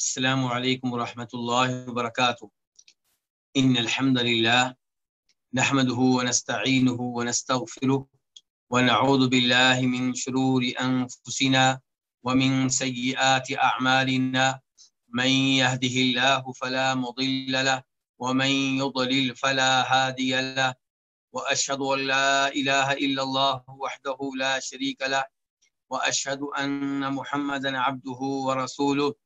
السلام عليكم ورحمة الله وبركاته. إن الحمد لله نحمده ونستعينه ونستغفره ونعوذ بالله من شرور أنفسنا ومن سيئات أعمالنا. من يهده الله فلا مضل له ومن يضلل فلا هادي له. وأشهد أن لا إله إلا الله وحده لا شريك له. وأشهد أن محمدا عبده ورسوله.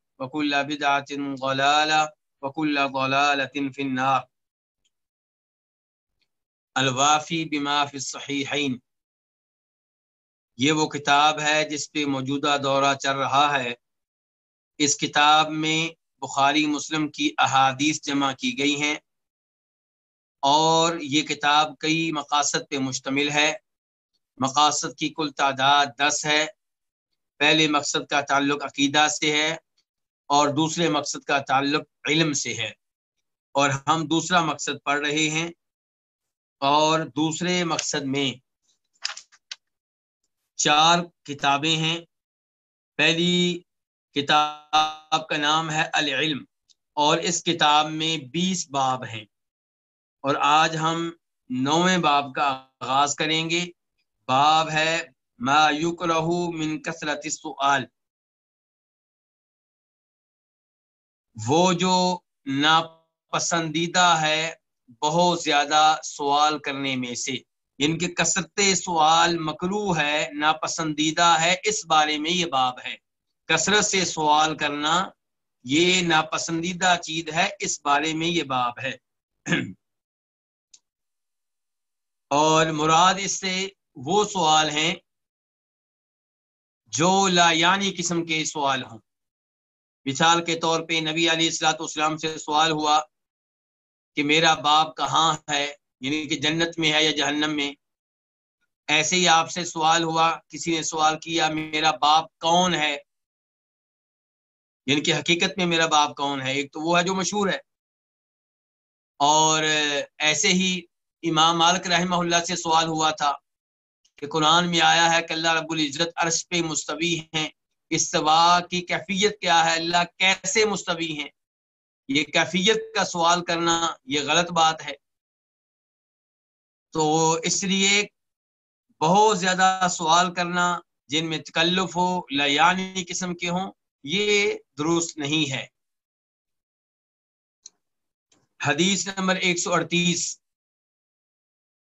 وكل بدعة ضلالة وكل ضلالة في النار الوافی بما فی الصحیحین یہ وہ کتاب ہے جس پہ موجودہ دورہ چل رہا ہے۔ اس کتاب میں بخاری مسلم کی احادیث جمع کی گئی ہیں اور یہ کتاب کئی مقاصد پہ مشتمل ہے۔ مقاصد کی کل تعداد دس ہے۔ پہلے مقصد کا تعلق عقیدہ سے ہے۔ اور دوسرے مقصد کا تعلق علم سے ہے۔ اور ہم دوسرا مقصد پڑھ رہے ہیں۔ اور دوسرے مقصد میں چار کتابیں ہیں۔ پہلی کتاب کا نام ہے العلم اور اس کتاب میں بیس باب ہیں۔ اور آج ہم نویں باب کا آغاز کریں گے۔ باب ہے ما یکرہ من کثرت السؤال۔ وہ جو ناپسندیدہ ہے بہت زیادہ سوال کرنے میں سے۔ ان کے کثرت سوال مکرو ہے، ناپسندیدہ ہے، اس بارے میں یہ باب ہے۔ کثرت سے سوال کرنا یہ ناپسندیدہ چیز ہے، اس بارے میں یہ باب ہے۔ اور مراد اس سے وہ سوال ہیں جو لا یعنی قسم کے سوال ہوں۔ مثال کے طور پہ نبی علیہ السلاۃ والسلام سے سوال ہوا کہ میرا باپ کہاں ہے؟ یعنی کہ جنت میں ہے یا جہنم میں؟ ایسے ہی آپ سے سوال ہوا، کسی نے سوال کیا، میرا باپ کون ہے؟ یعنی کہ حقیقت میں میرا باپ کون ہے؟ ایک تو وہ ہے جو مشہور ہے۔ اور ایسے ہی امام مالک رحمہ اللہ سے سوال ہوا تھا کہ قرآن میں آیا ہے کہ اللہ رب العزت عرش پہ مستوی ہیں۔ استوا کی کیفیت کیا ہے؟ اللہ کیسے مستوی ہیں؟ یہ کیفیت کا سوال کرنا یہ غلط بات ہے۔ تو اس لیے بہت زیادہ سوال کرنا جن میں تکلف ہو لیانی قسم کے ہوں، یہ درست نہیں ہے۔ حدیث نمبر ایک سو اڑتیس۔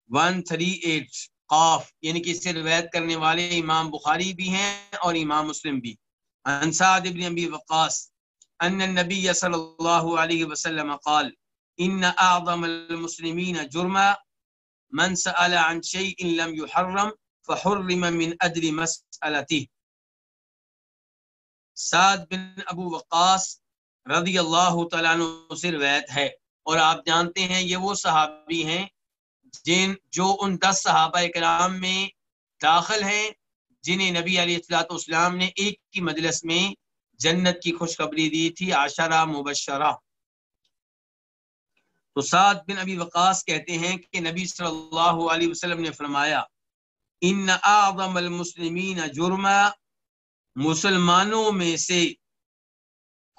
ون تھری ایٹ قاف یعنی کہ اس سے روایت کرنے والے امام بخاری بھی ہیں اور امام مسلم بھی۔ انصاد ابن ابی وقاص، ان النبی صلی اللہ علیہ وسلم قال، ان اعظم المسلمین جرما، من سأل عن شيء لم يحرم فحرم من ادر مسألته سعد بن ابو وقاص رضی اللہ تعالیٰ عنہ سے روایت ہے، اور آپ جانتے ہیں یہ وہ صحابی ہیں جن جو ان دس صحابہ کرام میں داخل ہیں، جنہیں نبی علیہ السلاۃ والسلام نے ایک کی مجلس میں جنت کی خوشخبری دی تھی عشرہ مبشرہ۔ تو سعد بن ابی وقاص کہتے ہیں کہ نبی صلی اللہ علیہ وسلم نے فرمایا، ان اعظم المسلمین جرما، مسلمانوں میں سے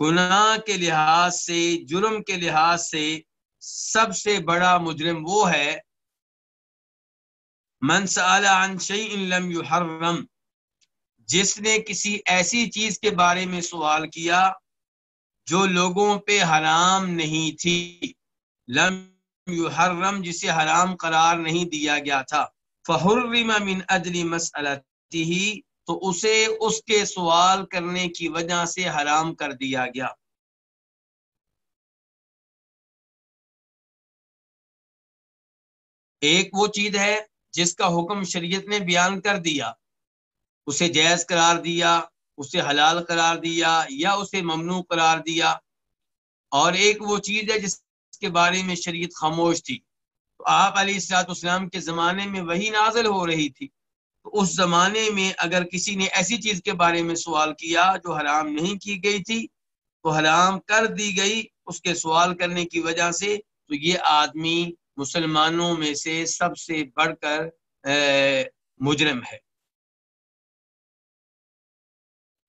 گناہ کے لحاظ سے، جرم کے لحاظ سے سب سے بڑا مجرم وہ ہے من سأل عن شيء لم يحرم، جس نے کسی ایسی چیز کے بارے میں سوال کیا جو لوگوں پہ حرام نہیں تھی، لم یحرم جسے حرام قرار نہیں دیا گیا تھا۔ فحرم من اجل مسئلتی ہی تو اسے اس کے سوال کرنے کی وجہ سے حرام کر دیا گیا۔ ایک وہ چیز ہے جس کا حکم شریعت نے بیان کر دیا، اسے جائز قرار دیا، اسے حلال قرار دیا یا اسے ممنوع قرار دیا۔ اور ایک وہ چیز ہے جس کے بارے میں شریعت خاموش تھی۔ تو آپ علیہ السلاط اسلام کے زمانے میں وہی نازل ہو رہی تھی۔ تو اس زمانے میں اگر کسی نے ایسی چیز کے بارے میں سوال کیا جو حرام نہیں کی گئی تھی، تو حرام کر دی گئی۔ اس کے سوال کرنے کی وجہ سے تو یہ آدمی مسلمانوں میں سے سب سے بڑھ کر مجرم ہے۔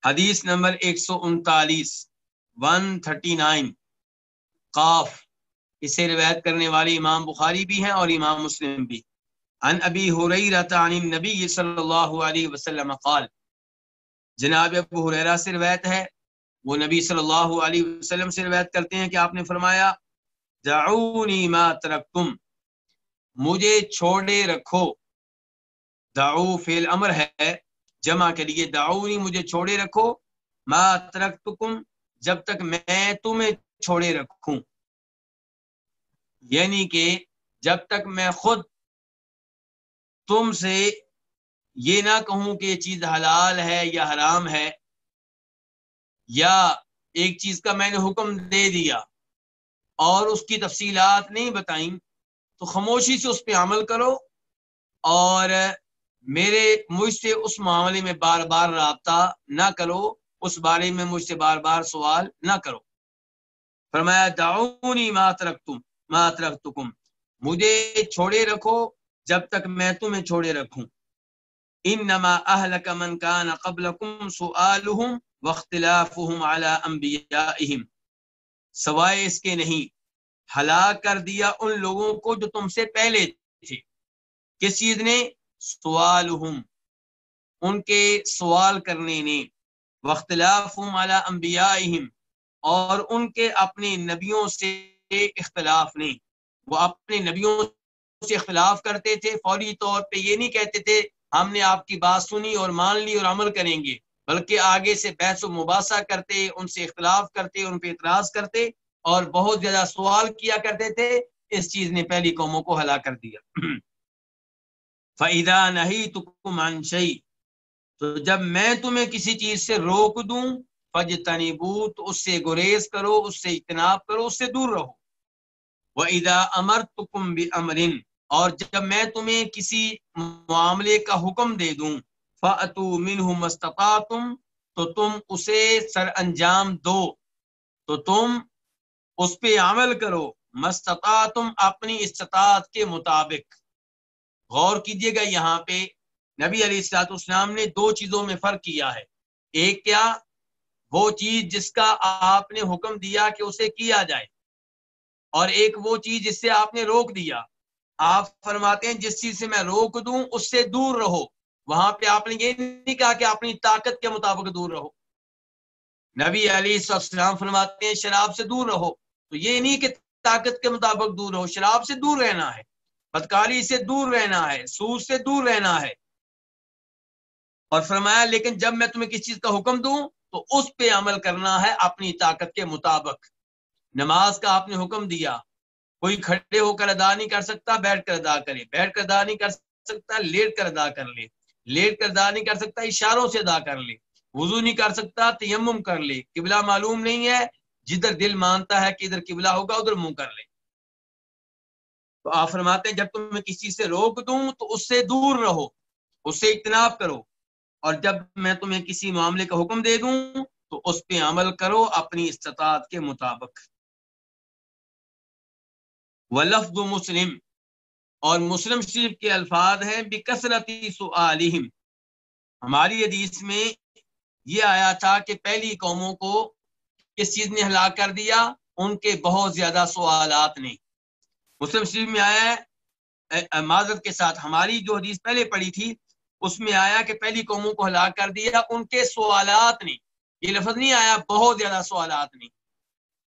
حدیث نمبر ایک سو انتالیس ون تھرٹی نائن، قاف۔ اسے روایت کرنے والے امام بخاری بھی ہیں اور امام مسلم بھی۔ عن ابی حریرہ عن النبی صلی اللہ علیہ وسلم قال، جناب ابو حریرہ سے روایت ہے۔ وہ نبی صلی اللہ علیہ وسلم سے روایت کرتے ہیں کہ آپ نے فرمایا دعونی ما ترکتم، مجھے چھوڑے رکھو۔ دعو فعل امر ہے، جمع کے لیے دعونی مجھے چھوڑے رکھو۔ ما ترکتکم، جب تک میں تمہیں چھوڑے رکھوں۔ یعنی کہ جب تک میں خود تم سے یہ نہ کہوں کہ یہ چیز حلال ہے یا حرام ہے، یا ایک چیز کا میں نے حکم دے دیا۔ اور اس کی تفصیلات نہیں بتائیں تو خاموشی سے اس پہ عمل کرو اور میرے مجھ سے اس معاملے میں بار بار رابطہ نہ کرو، اس بارے میں مجھ سے بار بار سوال نہ کرو۔ فرمایا، دعونی ما ترکتم، ما ترکتکم۔ مجھے چھوڑے رکھو جب تک میں تمہیں چھوڑے رکھوں۔ انما اہلک من کان قبلکم سؤالهم واختلافهم سوائے اس کے نہیں ہلاک کر دیا ان لوگوں کو جو تم سے پہلے تھے۔ کس چیز نے؟ سوالهم ان کے سوال کرنے نے۔ واختلافهم على انبیائهم اور ان کے اپنے نبیوں سے اختلاف نے۔ وہ اپنے نبیوں سے اختلاف کرتے تھے۔ فوری طور پہ یہ نہیں کہتے تھے، ہم نے آپ کی بات سنی اور مان لی اور عمل کریں گے۔ بلکہ آگے سے بحث و مباحثہ کرتے، ان سے اختلاف کرتے، ان پہ اعتراض کرتے۔ اور بہت زیادہ سوال کیا کرتے تھے، اس چیز نے پہلی قوموں کو ہلا کر دیا۔ فعدہ نہیں تو تو جب میں تمہیں کسی چیز سے روک دوں فج تنیبو تو اس سے گریز کرو، اس سے اجتناب کرو، اس سے دور رہو۔ وہ ادا امر تکم بھی امرن اور جب میں تمہیں کسی معاملے کا حکم دے دوں فَأْتُو مِنْهُ مَسْتَقَاتُمْ تو تم اسے سر انجام دو۔ تو تم اس پہ عمل کرو مستطاعتم اپنی استطاعت کے مطابق۔ غور کیجیے گا یہاں پہ، نبی علیہ السلاط اسلام نے دو چیزوں میں فرق کیا ہے۔ ایک کیا؟ وہ چیز جس کا آپ نے حکم دیا کہ اسے کیا جائے۔ اور ایک وہ چیز جس سے آپ نے روک دیا۔ آپ فرماتے ہیں، جس چیز سے میں روک دوں، اس سے دور رہو۔ وہاں پہ آپ نے یہ نہیں کہا کہ اپنی طاقت کے مطابق دور رہو۔ نبی علی السلام فرماتے ہیں، شراب سے دور رہو۔ تو یہ نہیں کہ طاقت کے مطابق دور رہو، شراب سے دور رہنا ہے، بدکاری سے دور رہنا ہے سود سے دور رہنا ہے۔ اور فرمایا، لیکن جب میں تمہیں کسی چیز کا حکم دوں، تو اس پہ عمل کرنا ہے اپنی طاقت کے مطابق۔ نماز کا آپ نے حکم دیا، کوئی کھڑے ہو کر ادا نہیں کر سکتا، بیٹھ کر ادا کرے۔ بیٹھ کر ادا نہیں کر سکتا، لیٹ کر ادا کر لے۔ لیٹ کر ادا نہیں کر سکتا، اشاروں سے ادا کر لے۔ وضو نہیں کر سکتا، تیمم کر لے۔ قبلہ معلوم نہیں ہے جدھر دل مانتا ہے کہ ادھر قبلہ ہوگا، ادھر منہ کر لے تو آپ فرماتے ہیں، جب تم میں کسی سے روک دوں تو اس سے دور رہو، اس سے اجتناب کرو۔ اور جب میں تمہیں کسی معاملے کا حکم دے دوں تو اس پہ عمل کرو اپنی استطاعت کے مطابق۔ ولفظ مسلم، اور مسلم شریف کے الفاظ ہیں بکثرتی سعالہم ہماری حدیث میں یہ آیا تھا کہ پہلی قوموں کو کس چیز نے ہلاک کر دیا؟ ان کے بہت زیادہ سوالات نے۔ مسلم شریف میں آیا ہے معذرت کے ساتھ ہماری جو حدیث پہلے پڑھی تھی، اس میں آیا کہ پہلی قوموں کو ہلاک کر دیا، ان کے سوالات نے۔ یہ لفظ نہیں آیا، بہت زیادہ سوالات نے۔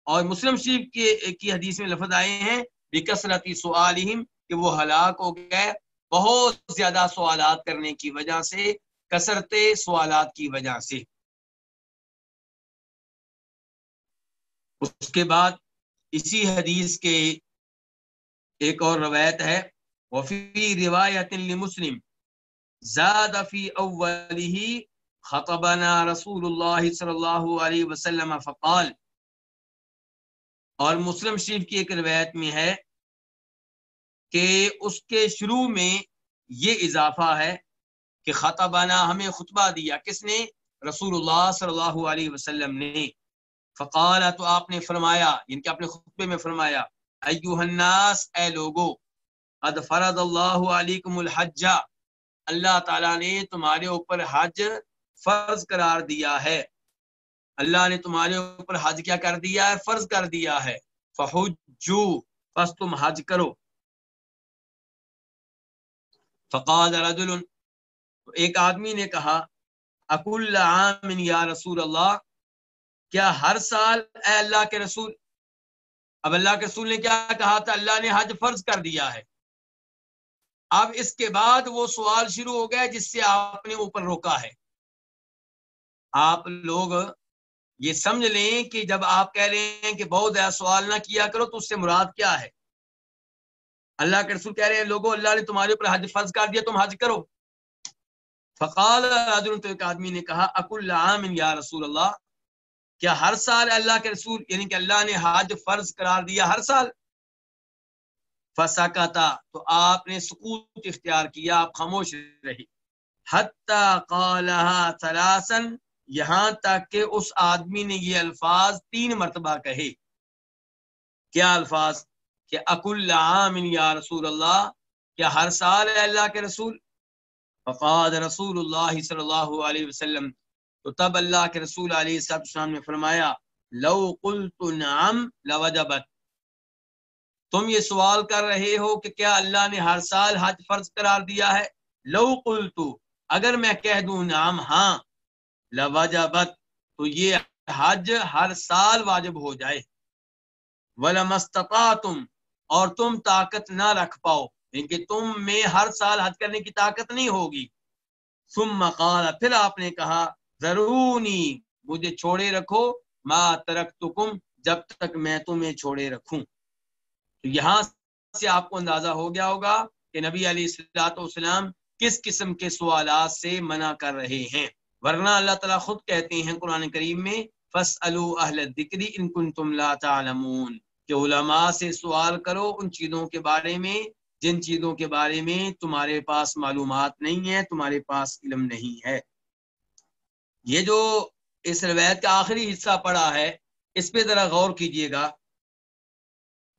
اور مسلم شریف کی کی حدیث میں لفظ آئے ہیں بکثرتی سوالہم کہ وہ ہلاک ہو گئے۔ بہت زیادہ سوالات کرنے کی وجہ سے، کثرت سوالات کی وجہ سے۔ اس کے بعد اسی حدیث کے ایک اور روایت ہے وفی روایت مسلم زاد فی اوله خطبنا رسول اللہ صلی اللہ علیہ وسلم فقال، اور مسلم شریف کی ایک روایت میں ہے کہ اس کے شروع میں یہ اضافہ ہے کہ خطبانہ ہمیں خطبہ دیا کس نے؟ رسول اللہ صلی اللہ علیہ وسلم نے۔ فقال تو آپ نے فرمایا یعنی ان کے اپنے خطبے میں فرمایا ایوہ الناس، اے لوگو، قد فرض اللہ علیکم الحج، اللہ تعالیٰ نے تمہارے اوپر حج فرض قرار دیا ہے۔ اللہ نے تمہارے اوپر حج کیا کر دیا ہے؟ فرض کر دیا ہے۔ فحجو، پس تم حج کرو۔ فقال رجل ایک آدمی نے کہا، اکل عام یا رسول اللہ کیا ہر سال اے اللہ کے رسول، اب اللہ کے رسول نے کیا کہا تھا؟ اللہ نے حج فرض کر دیا ہے۔ اب اس کے بعد وہ سوال شروع ہو گیا جس سے آپ نے اوپر روکا ہے۔ آپ لوگ یہ سمجھ لیں کہ جب آپ کہہ رہے ہیں کہ بہت زیادہ سوال نہ کیا کرو تو اس سے مراد کیا ہے؟ اللہ کے رسول کہہ رہے ہیں، لوگوں، اللہ نے تمہارے اوپر حج فرض کر دیا، تم حج کرو۔ فقال تو ایک آدمی نے کہا، اکل عام یا رسول اللہ؟ کیا ہر سال اللہ کے رسول یعنی کہ اللہ نے حج فرض قرار دیا ہر سال؟ فسا کا تھا تو آپ نے سکوت اختیار کیا، آپ خاموش رہی۔ حتی قالها ثلاثا، یہاں تک کہ اس آدمی نے یہ الفاظ تین مرتبہ کہے۔ کیا الفاظ؟ کہ اکل عام یا رسول اللہ، کیا ہر سال ہے اللہ کے رسول؟ فقاد رسول اللہ صلی اللہ علیہ وسلم۔ تو تب اللہ کے رسول علیہ السلام نے فرمایا، لو قلت نعم لوجبت۔ تم یہ سوال کر رہے ہو کہ کیا اللہ نے ہر سال حج فرض قرار دیا ہے؟ لو قلت، اگر میں کہہ دوں نعم ہاں لوجبت، تو یہ حج ہر سال واجب ہو جائے۔ وَلَمَسْتَطَعْتُمْ، اور تم طاقت نہ رکھ پاؤ، کیونکہ تم میں ہر سال حج کرنے کی طاقت نہیں ہوگی۔ ثم قال، پھر آپ نے کہا ضرورنی مجھے چھوڑے رکھو، ما ترکتکم، جب تک میں تمہیں چھوڑے رکھوں۔ تو یہاں سے آپ کو اندازہ ہو گیا ہوگا کہ نبی علیہ السلام کس قسم کے سوالات سے منع کر رہے ہیں۔ ورنہ اللہ تعالیٰ خود کہتے ہیں قرآن کریم میں فس اہل دکری ان کن تم لا تعلمون۔ کہ علماء سے سوال کرو ان چیزوں کے بارے میں، جن چیزوں کے بارے میں تمہارے پاس معلومات نہیں ہے، تمہارے پاس علم نہیں ہے۔ یہ جو اس روایت کا آخری حصہ پڑا ہے، اس پہ ذرا غور کیجیے گا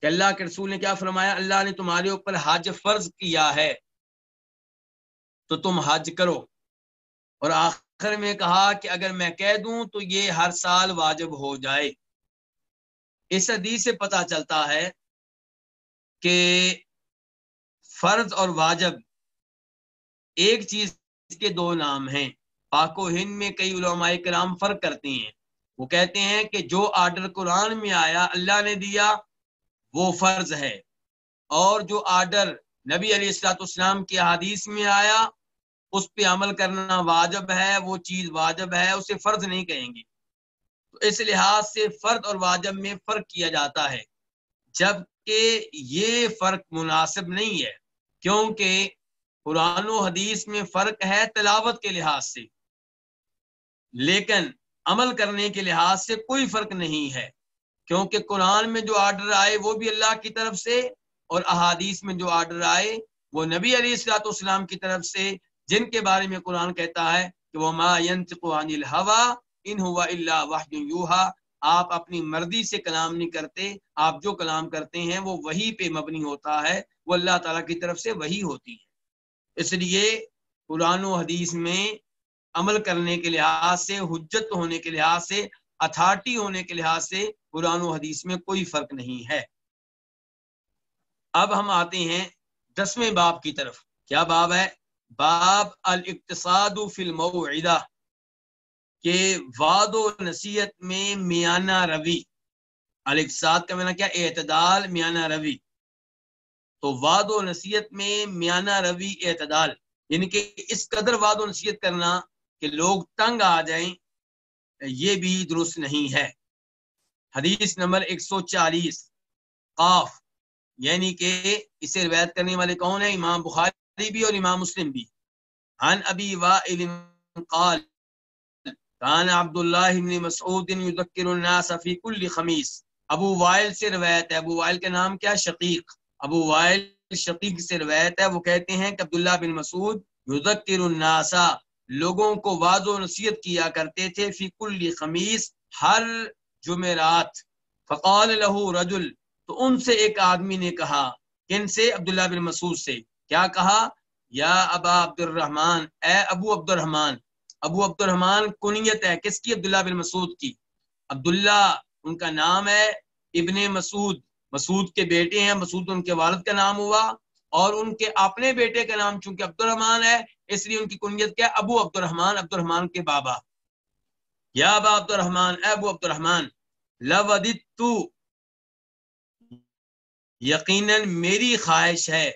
کہ اللہ کے رسول نے کیا فرمایا؟ اللہ نے تمہارے اوپر حج فرض کیا ہے، تو تم حج کرو۔ اور آخر میں کہا کہ اگر میں کہہ دوں تو یہ ہر سال واجب ہو جائے۔ اس حدیث سے پتا چلتا ہے کہ فرض اور واجب ایک چیز کے دو نام ہیں۔ پاک و ہند میں کئی علماء کرام فرق کرتے ہیں۔ وہ کہتے ہیں کہ جو آرڈر قرآن میں آیا، اللہ نے دیا، وہ فرض ہے۔ اور جو آرڈر نبی علیہ السلاۃ اسلام کی حدیث میں آیا، اس پہ عمل کرنا واجب ہے، وہ چیز واجب ہے، اسے فرض نہیں کہیں گے۔ تو اس لحاظ سے فرد اور واجب میں فرق کیا جاتا ہے۔ جبکہ یہ فرق مناسب نہیں ہے، کیونکہ قرآن و حدیث میں فرق ہے تلاوت کے لحاظ سے۔ لیکن عمل کرنے کے لحاظ سے کوئی فرق نہیں ہے، کیونکہ قرآن میں جو آرڈر آئے وہ بھی اللہ کی طرف سے اور احادیث میں جو آرڈر آئے وہ نبی علیہ السلاۃ والسلام کی طرف سے، جن کے بارے میں قرآن کہتا ہے کہ وہ ما عن الحوا ان ہوا اللہ وحی آپ اپنی مرضی سے کلام نہیں کرتے، آپ جو کلام کرتے ہیں وہ وہی پہ مبنی ہوتا ہے، وہ اللہ تعالیٰ کی طرف سے وہی ہوتی ہے۔ اس لیے قرآن و حدیث میں عمل کرنے کے لحاظ سے، حجت ہونے کے لحاظ سے اتھارٹی ہونے کے لحاظ سے قرآن و حدیث میں کوئی فرق نہیں ہے۔ اب ہم آتے ہیں دسویں باب کی طرف۔ کیا باب ہے؟ باب الاقتصاد فی الموعدہ، کہ وعد و نصیحت میں میانہ روی۔ الکساد کا مینا کیا؟ اعتدال، میانہ روی۔ تو واد و نصیحت میں میانہ روی، اعتدال۔ یعنی کہ اس قدر واد و نصیحت کرنا کہ لوگ تنگ آ جائیں، یہ بھی درست نہیں ہے۔ حدیث نمبر ایک سو چالیس، قاف یعنی کہ اسے روایت کرنے والے کون ہیں؟ امام بخاری بھی اور امام مسلم بھی۔ عن ابی وائل قال، کان عبداللہ بن مسعود یذکر الناس فی کل خمیس ابو وائل سے روایت ہے۔ ابو وائل کے نام کیا؟ شقیق۔ ابو وائل شقیق سے روایت ہے۔ وہ کہتے ہیں کہ عبداللہ بن مسعود یذکر الناس لوگوں کو واض و نصیحت کیا کرتے تھے، فی کل خمیس، ہر جمعرات۔ فقال له رجل، تو ان سے ایک آدمی نے کہا، کن سے؟ عبداللہ بن مسعود سے۔ کیا کہا؟ یا ابا عبد الرحمن اے ابو عبد الرحمن ابو عبد الرحمن کنیت ہے۔ کس کی؟ عبداللہ بن مسعود کی۔ عبداللہ، ان کا نام ہے ابن مسعود۔ مسعود کے بیٹے ہیں، مسعود ان کے والد کا نام ہوا۔ اور ان کے اپنے بیٹے کا نام چونکہ عبد الرحمن ہے، اس لیے ان کی کنیت کیا؟ ابو عبد الرحمن عبد الرحمن کے بابا۔ یا ابا عبد الرحمن اے ابو عبد الرحمن لودت یقیناً میری خواہش ہے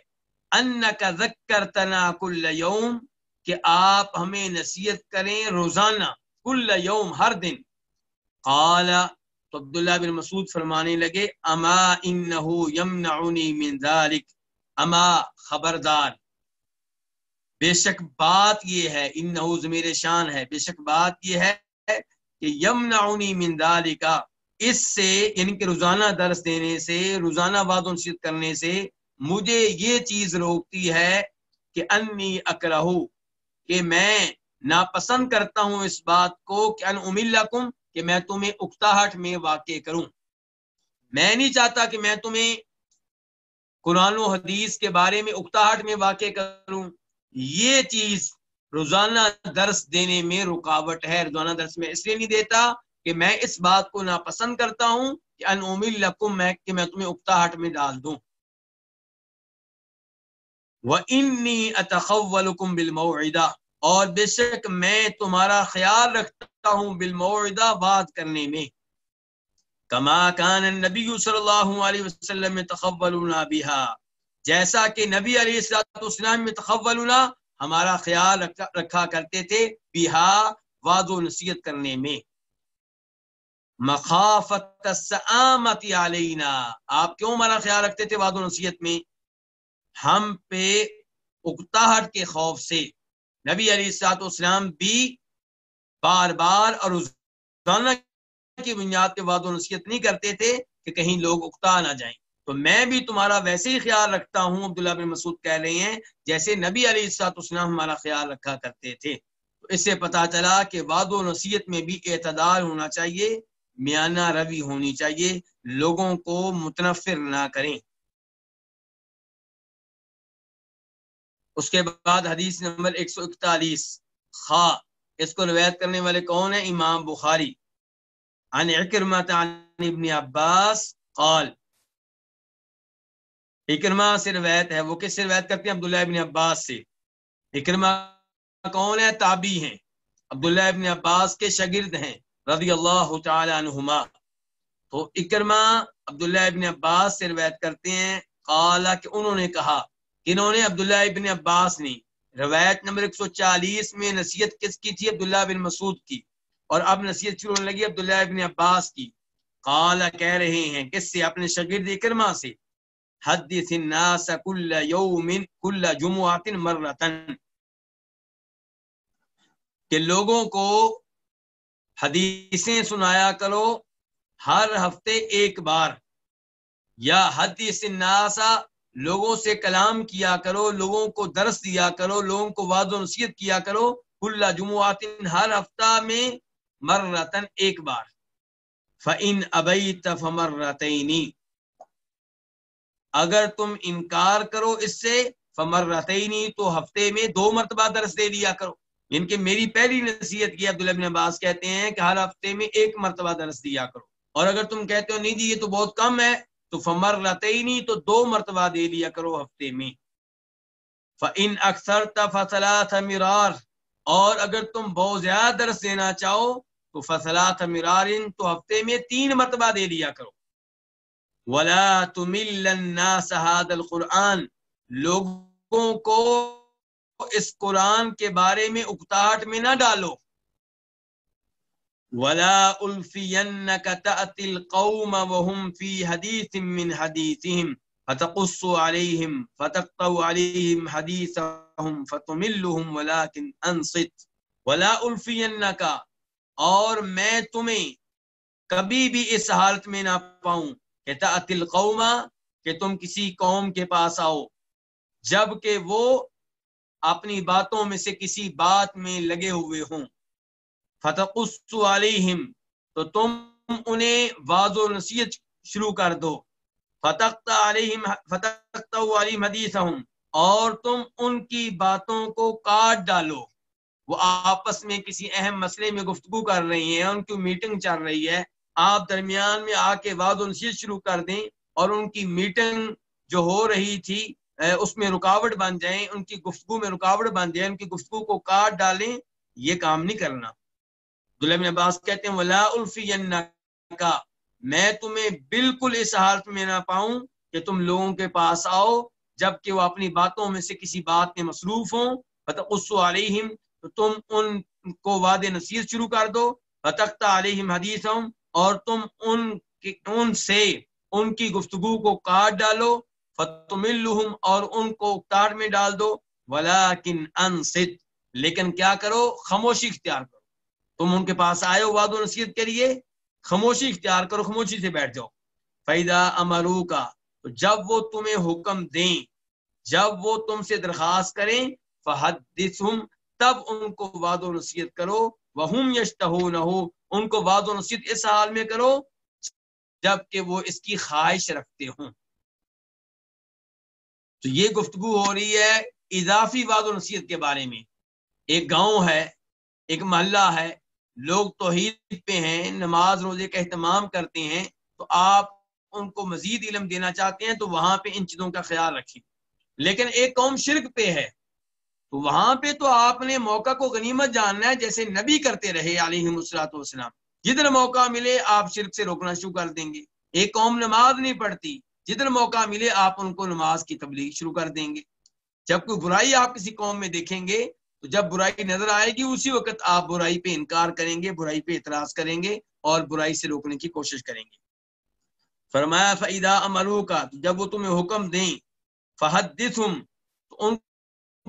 ان کا ذکر تنا کل یوم، کہ آپ ہمیں نصیحت کریں روزانہ، کل یوم، ہر دن۔ قال، تو عبداللہ بن مسعود فرمانے لگے، اما انہو یمنعنی من ذالک۔ اما خبردار۔ بے شک بات یہ ہے ان انہو ضمیر شان ہے۔ بے شک بات یہ ہے کہ یمنعنی من ذالکا۔ اس سے یعنی کہ روزانہ درس دینے سے، روزانہ وعد و نصیحت کرنے سے مجھے یہ چیز روکتی ہے کہ انی اکرہو، کہ میں ناپسند کرتا ہوں اس بات کو کہ ان امیلکم کہ میں تمہیں اکتاہٹ میں واقع کروں۔ میں نہیں چاہتا کہ میں تمہیں قرآن و حدیث کے بارے میں اکتاہٹ میں واقع کروں۔ یہ چیز روزانہ درس دینے میں رکاوٹ ہے، روزانہ درس میں اس لیے نہیں دیتا کہ میں اس بات کو ناپسند کرتا ہوں کہ ان امیلکم میں کہ میں تمہیں اکتاہٹ میں ڈال دوں۔ وَإِنِّي أَتَخَوَّلُكُمْ بِالْمَوْعِدَةِ۔ اور بے شک میں تمہارا خیال رکھتا ہوں بالموعدہ بات کرنے میں۔ کما کان نبی صلی اللہ علیہ وسلم میں تخولنا بها جیسا کہ نبی علیہ السلام اسلام میں تخولنا ہمارا خیال رکھا کرتے تھے بها وعد و نصیحت کرنے میں۔ مخافت السآمت علینا، آپ کیوں ہمارا خیال رکھتے تھے وعد و نصیحت میں؟ ہم پہ اکتاہٹ کے خوف سے۔ نبی علیہ السلاط اسلام بھی بار بار اور روزانہ کی بنیاد پہ وعد و نصیحت نہیں کرتے تھے کہ کہیں لوگ اکتا نہ جائیں۔ تو میں بھی تمہارا ویسے ہی خیال رکھتا ہوں، عبداللہ بن مسعود کہہ رہے ہیں، جیسے نبی علیہ السلاط اسلام ہمارا خیال رکھا کرتے تھے۔ تو اس سے پتا چلا کہ وعد و نصیحت میں بھی اعتدال ہونا چاہیے، میانہ روی ہونی چاہیے، لوگوں کو متنفر نہ کریں۔ اس کے بعد حدیث نمبر 141 خا اس کو روایت کرنے والے کون ہیں؟ امام بخاری۔ عن عکرمہ عن ابن عباس قال اکرمہ سے روایت ہے، وہ کس سے روایت کرتے ہیں؟ عبداللہ ابن عباس سے۔ اکرمہ کون ہے؟ تابی ہیں۔ عبداللہ ابن عباس کے شاگرد ہیں، رضی اللہ تعالی عنہما۔ تو اکرمہ عبداللہ ابن عباس سے روایت کرتے ہیں۔ قال کہ انہوں نے کہا انہوں نے عبداللہ ابن عباس نے روایت نمبر 140 میں نصیحت کس کی تھی؟ عبداللہ بن مسعود کی۔ اور اب نصیحت شروع ہونے لگی عبداللہ ابن عباس کی۔ قال کہہ رہے ہیں، کس سے اپنے شاگرد اکرما سے؟ حدث الناس كل يوم كل جمعه مره کہ لوگوں کو حدیثیں سنایا کرو ہر ہفتے ایک بار۔ یا حدیث الناس، لوگوں سے کلام کیا کرو، لوگوں کو درس دیا کرو، لوگوں کو وعد و نصیحت کیا کرو۔ کل جمعات ہر ہفتہ میں مرتن ایک بار۔ فعن ابئی تفمر اگر تم انکار کرو اس سے فمر رتعینی تو ہفتے میں دو مرتبہ درس دے دیا کرو۔ یعنی ان کے میری پہلی نصیحت کی عبداللہ بن عباس کہتے ہیں کہ ہر ہفتے میں ایک مرتبہ درس دیا کرو۔ اور اگر تم کہتے ہو نہیں جی یہ تو بہت کم ہے، تو فمر رتعینی تو دو مرتبہ دے لیا کرو ہفتے میں۔ فن اکثر فصلات مرار۔ اور اگر تم بہت زیادہ درس دینا چاہو تو فصلات مرار تو ہفتے میں تین مرتبہ دے لیا کرو۔ ولا تمل الناس هذا القرآن۔ لوگوں کو اس قرآن کے بارے میں اکتاہٹ میں نہ ڈالو۔ ولا الفینک تأتی القوم وهم في حدیث من حدیثهم فتقص عليهم فتقطع عليهم حديثهم فتملهم ولكن انصت ولا الفینک اور میں تمہیں کبھی بھی اس حالت میں نہ پاؤں۔ کہ قوما، کہ تم کسی قوم کے پاس آؤ۔ جبکہ وہ اپنی باتوں میں سے کسی بات میں لگے ہوئے ہوں۔ فتح علیہم، تو تم انہیں واض و نصیحت شروع کر دو۔ فتح علیہم فتح علیہم حدیث اور تم ان کی باتوں کو کاٹ ڈالو۔ وہ آپس میں کسی اہم مسئلے میں گفتگو کر رہی ہیں، ان کی میٹنگ چل رہی ہے۔ آپ درمیان میں آ کے واد نصیحت شروع کر دیں اور ان کی میٹنگ جو ہو رہی تھی اس میں رکاوٹ بن جائیں، ان کی گفتگو میں رکاوٹ بن جائے ان کی گفتگو کو کاٹ ڈالیں، یہ کام نہیں کرنا۔ دلہم عباس کہتے ہیں، ولا الفی کا میں تمہیں بالکل اس حالت میں نہ پاؤں کہ تم لوگوں کے پاس آؤ جبکہ وہ اپنی باتوں میں سے کسی بات میں مصروف ہوں۔ علیہم تو تم ان کو وعد نصیحت شروع کر دو۔ فتختہ علیہم حدیث اور تم ان ان سے ان کی گفتگو کو کاٹ ڈالو۔ فتم اور ان کو اکتار میں ڈال دو۔ ولیکن انصت لیکن کیا کرو؟ خاموشی اختیار کرو۔ تم ان کے پاس آئے ہو واد و نصیحت کریے خاموشی اختیار کرو، خاموشی سے بیٹھ جاؤ۔ فیدا امرو کا تو جب وہ تمہیں حکم دیں، جب وہ تم سے درخواست کریں فحد تب ان کو واد و نصیحت کرو وہ یشتہ نہ ہو ان کو واد و نصیحت اس حال میں کرو جبکہ وہ اس کی خواہش رکھتے ہوں۔ تو یہ گفتگو ہو رہی ہے اضافی واد و نصیحت کے بارے میں۔ ایک گاؤں ہے، ایک محلہ ہے، لوگ توحید پہ ہیں، نماز روزے کا اہتمام کرتے ہیں، تو آپ ان کو مزید علم دینا چاہتے ہیں تو وہاں پہ ان چیزوں کا خیال رکھیں۔ لیکن ایک قوم شرک پہ ہے۔ تو وہاں پہ تو آپ نے موقع کو غنیمت جاننا ہے، جیسے نبی کرتے رہے، علیہ مسلاط والسلام۔ جدھر موقع ملے، آپ شرک سے روکنا شروع کر دیں گے۔ ایک قوم نماز نہیں پڑھتی، جدھر موقع ملے، آپ ان کو نماز کی تبلیغ شروع کر دیں گے۔ جب کوئی برائی آپ کسی قوم میں دیکھیں گے، تو جب برائی نظر آئے گی، اسی وقت آپ برائی پہ انکار کریں گے، برائی پہ اعتراض کریں گے اور برائی سے روکنے کی کوشش کریں گے۔ فرمایا فعیدہ امرو کا جب وہ تمہیں حکم دیں فحد تو ان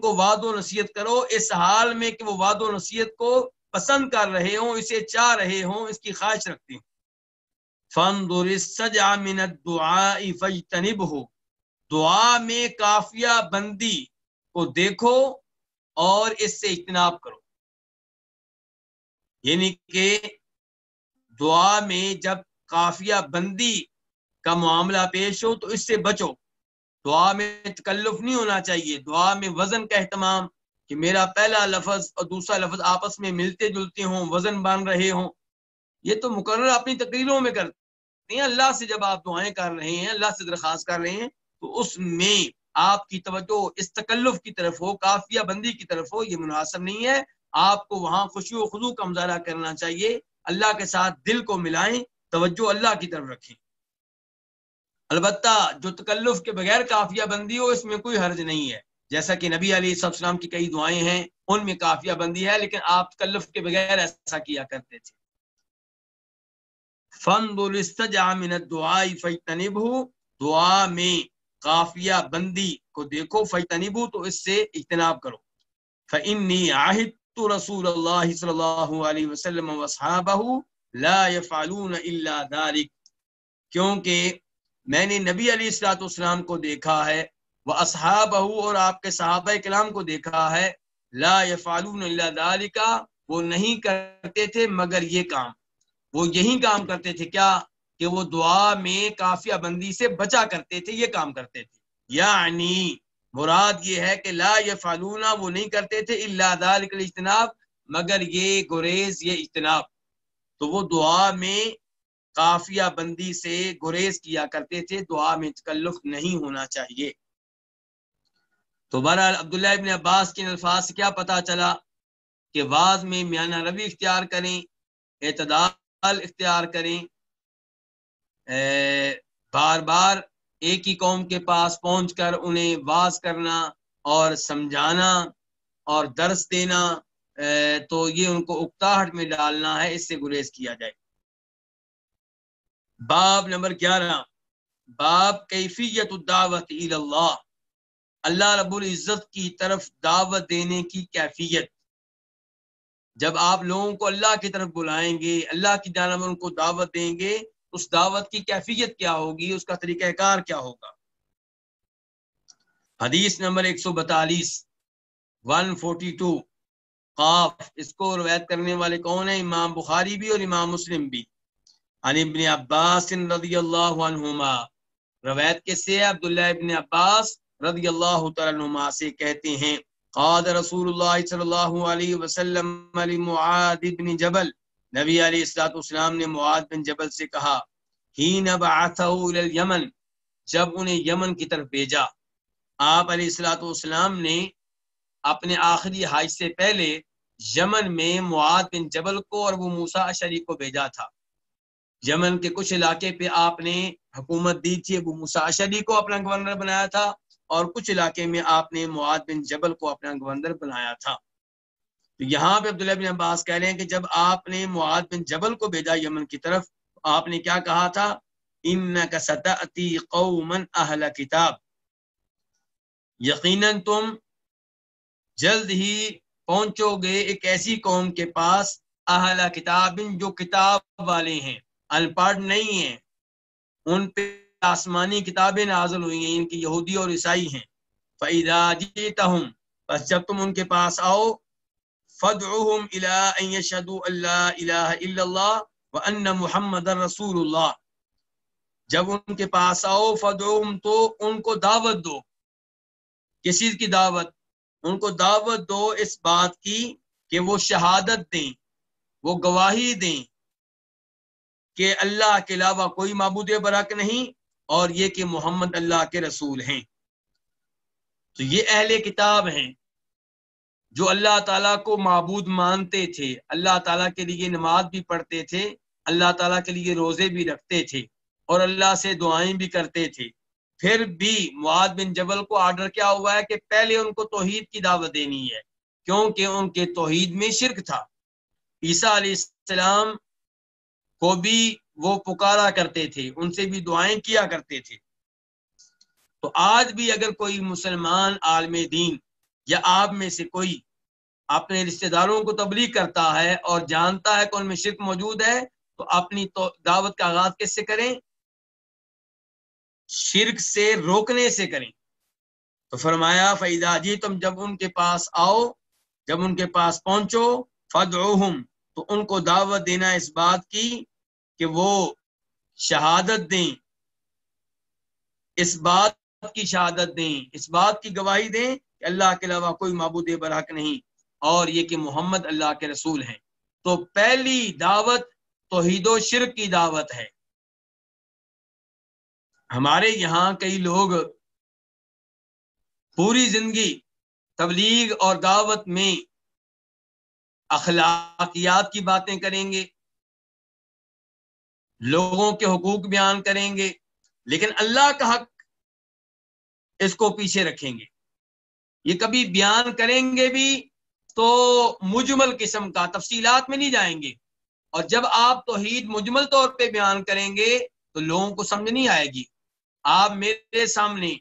کو وعد و نصیحت کرو، اس حال میں کہ وہ وعد و نصیحت کو پسند کر رہے ہوں، اسے چاہ رہے ہوں، اس کی خواہش رکھتے ہیں ہو دعا میں کافیہ بندی کو دیکھو اور اس سے اجتناب کرو۔ یعنی کہ دعا میں جب کافیہ بندی کا معاملہ پیش ہو تو اس سے بچو۔ دعا میں تکلف نہیں ہونا چاہیے۔ دعا میں وزن کا اہتمام، کہ میرا پہلا لفظ اور دوسرا لفظ آپس میں ملتے جلتے ہوں، وزن بن رہے ہوں۔ یہ تو مقرر اپنی تقریروں میں کرتے ہیں۔ اللہ سے جب آپ دعائیں کر رہے ہیں، اللہ سے درخواست کر رہے ہیں، تو اس میں آپ کی توجہ اس تکلف کی طرف ہو، کافیہ بندی کی طرف ہو، یہ مناسب نہیں ہے۔ آپ کو وہاں خوشی و خدو کا مظاہرہ کرنا چاہیے۔ اللہ کے ساتھ دل کو ملائیں، توجہ اللہ کی طرف رکھیں۔ البتہ جو تکلف کے بغیر کافیہ بندی ہو، اس میں کوئی حرج نہیں ہے۔ جیسا کہ نبی علی السلام کی کئی دعائیں ہیں، ان میں کافیہ بندی ہے، لیکن آپ تکلف کے بغیر ایسا کیا کرتے تھے۔ فن دعا میں کافیہ بندی کو دیکھو فیتنب تو اس سے اجتناب کرو۔ فنی آہد رسول اللہ صلی اللہ علیہ وسلم لا يفعلون الا ذلك۔ کیونکہ میں نے نبی علی السلاۃ والسلام کو دیکھا ہے، وہ اصحاب اور آپ کے صحابہ کلام کو دیکھا ہے۔ لا فالون اللہ کا وہ نہیں کرتے تھے مگر یہ کام۔ وہ یہی کام کرتے تھے کیا؟ کہ وہ دعا میں کافی بندی سے بچا کرتے تھے، یہ کام کرتے تھے۔ یعنی مراد یہ ہے کہ لا یہ فالون وہ نہیں کرتے تھے اللہ دال اجتناب مگر یہ گریز، یہ اجتناب۔ تو وہ دعا میں کافیہ بندی سے گریز کیا کرتے تھے، دعا میں تکلف نہیں ہونا چاہیے۔ تو بہرحال عبداللہ ابن عباس کے الفاظ سے کیا پتا چلا کہ بعض میں میانہ روی اختیار کریں، اعتدال اختیار کریں۔ بار بار ایک ہی قوم کے پاس پہنچ کر انہیں واز کرنا اور سمجھانا اور درس دینا تو یہ ان کو اکتاہٹ میں ڈالنا ہے، اس سے گریز کیا جائے۔ باب نمبر گیارہ۔ باب کیفیت الدعوت اللہ۔ اللہ رب العزت کی طرف دعوت دینے کی کیفیت۔ جب آپ لوگوں کو اللہ کی طرف بلائیں گے، اللہ کی جانب ان کو دعوت دیں گے، اس دعوت کی کیفیت کیا ہوگی؟ اس کا طریقہ کار کیا ہوگا؟ حدیث نمبر ایک سو بتالیس ون فورٹی ٹو قاف، اس کو روایت کرنے والے کون ہیں؟ امام بخاری بھی اور امام مسلم بھی۔ عن ابن عباس رضی اللہ عنہما، روایت کے سے عبداللہ ابن عباس رضی اللہ تعالیٰ سے کہتے ہیں قاد رسول اللہ صلی اللہ علیہ وسلم علی معاد بن جبل۔ نبی علیہ السلاۃ والسلام نے معاد بن جبل سے کہا ہی یمن جب انہیں یمن کی طرف بھیجا۔ آپ علیہ السلاۃ والسلام نے اپنے آخری حاج سے پہلے یمن میں معاد بن جبل کو اور وہ موسا اشری کو بھیجا تھا۔ یمن کے کچھ علاقے پہ آپ نے حکومت دی تھی، ابو موسا اشری کو اپنا گورنر بنایا تھا، اور کچھ علاقے میں آپ نے معاد بن جبل کو اپنا گورنر بنایا تھا۔ تو یہاں پہ عبداللہ بن عباس کہہ رہے ہیں کہ جب آپ نے معاد بن جبل کو بھیجا یمن کی طرف، آپ نے کیا کہا تھا؟ ان کا سطح قومن اہل کتاب۔ یقیناً تم جلد ہی پہنچو گے ایک ایسی قوم کے پاس اہل کتاب جو کتاب والے ہیں۔ ان نہیں ہیں۔ ان پہ آسمانی کتابیں نازل ہوئی ہیں، ان کی یہودی اور عیسائی ہیں۔ فَإِذَا جِئْتَهُمْ پس جب تم ان کے پاس آؤ فَدْعُهُمْ إِلَىٰ أَن يَشْهَدُوا أَلَّا إِلَهَ إِلَّا اللَّهِ وَأَنَّ مُحَمَّدَ رَسُولُ اللَّهِ۔ جب ان کے پاس آؤ فَدْعُهُمْ تو ان کو دعوت دو۔ کس چیز کی دعوت؟ ان کو دعوت دو اس بات کی کہ وہ شہادت دیں، وہ گواہی دیں۔ کہ اللہ کے علاوہ کوئی معبود برک نہیں اور یہ کہ محمد اللہ کے رسول ہیں۔ تو یہ اہل کتاب ہیں جو اللہ تعالیٰ کو معبود مانتے تھے۔ اللہ تعالیٰ کے لیے نماز بھی پڑھتے تھے، اللہ تعالیٰ کے لیے روزے بھی رکھتے تھے اور اللہ سے دعائیں بھی کرتے تھے۔ پھر بھی معاد بن جبل کو آرڈر کیا ہوا ہے کہ پہلے ان کو توحید کی دعوت دینی ہے، کیونکہ ان کے توحید میں شرک تھا۔ عیسیٰ علیہ السلام کو بھی وہ پکارا کرتے تھے، ان سے بھی دعائیں کیا کرتے تھے۔ تو آج بھی اگر کوئی مسلمان عالم دین یا آپ میں سے کوئی اپنے رشتہ داروں کو تبلیغ کرتا ہے اور جانتا ہے کہ ان میں شرک موجود ہے، تو اپنی تو دعوت کا آغاز کیسے سے کریں؟ شرک سے روکنے سے کریں۔ تو فرمایا فیدا جی تم جب ان کے پاس آؤ، جب ان کے پاس پہنچو فد تو ان کو دعوت دینا اس بات کی کہ وہ شہادت دیں، اس بات کی شہادت دیں، اس بات کی گواہی دیں کہ اللہ کے علاوہ کوئی معبود برحق نہیں اور یہ کہ محمد اللہ کے رسول ہیں۔ تو پہلی دعوت توحید و شرک کی دعوت ہے۔ ہمارے یہاں کئی لوگ پوری زندگی تبلیغ اور دعوت میں اخلاقیات کی باتیں کریں گے۔ لوگوں کے حقوق بیان کریں گے، لیکن اللہ کا حق اس کو پیچھے رکھیں گے۔ یہ کبھی بیان کریں گے بھی تو مجمل قسم کا، تفصیلات میں نہیں جائیں گے۔ اور جب آپ توحید مجمل طور پہ بیان کریں گے تو لوگوں کو سمجھ نہیں آئے گی۔ آپ میرے سامنے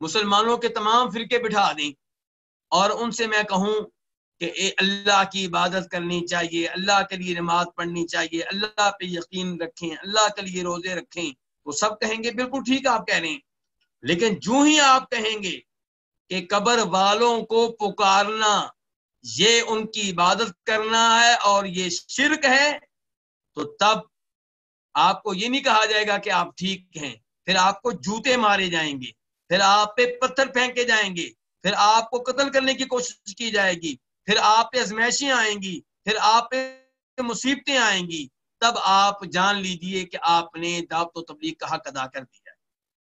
مسلمانوں کے تمام فرقے بٹھا دیں اور ان سے میں کہوں کہ اللہ کی عبادت کرنی چاہیے، اللہ کے لیے نماز پڑھنی چاہیے، اللہ پہ یقین رکھیں، اللہ کے لیے روزے رکھیں تو سب کہیں گے بالکل ٹھیک آپ کہہ رہے ہیں۔ لیکن جو ہی آپ کہیں گے کہ قبر والوں کو پکارنا، یہ ان کی عبادت کرنا ہے اور یہ شرک ہے، تو تب آپ کو یہ نہیں کہا جائے گا کہ آپ ٹھیک ہیں۔ پھر آپ کو جوتے مارے جائیں گے، پھر آپ پہ پتھر پھینکے جائیں گے، پھر آپ کو قتل کرنے کی کوشش کی جائے گی۔ پھر آپ پہ ازمائشیں آئیں گی، پھر آپ پہ مصیبتیں آئیں گی، تب آپ جان لیجیے کہ آپ نے دعوت و تبلیغ کا حق ادا کر دیا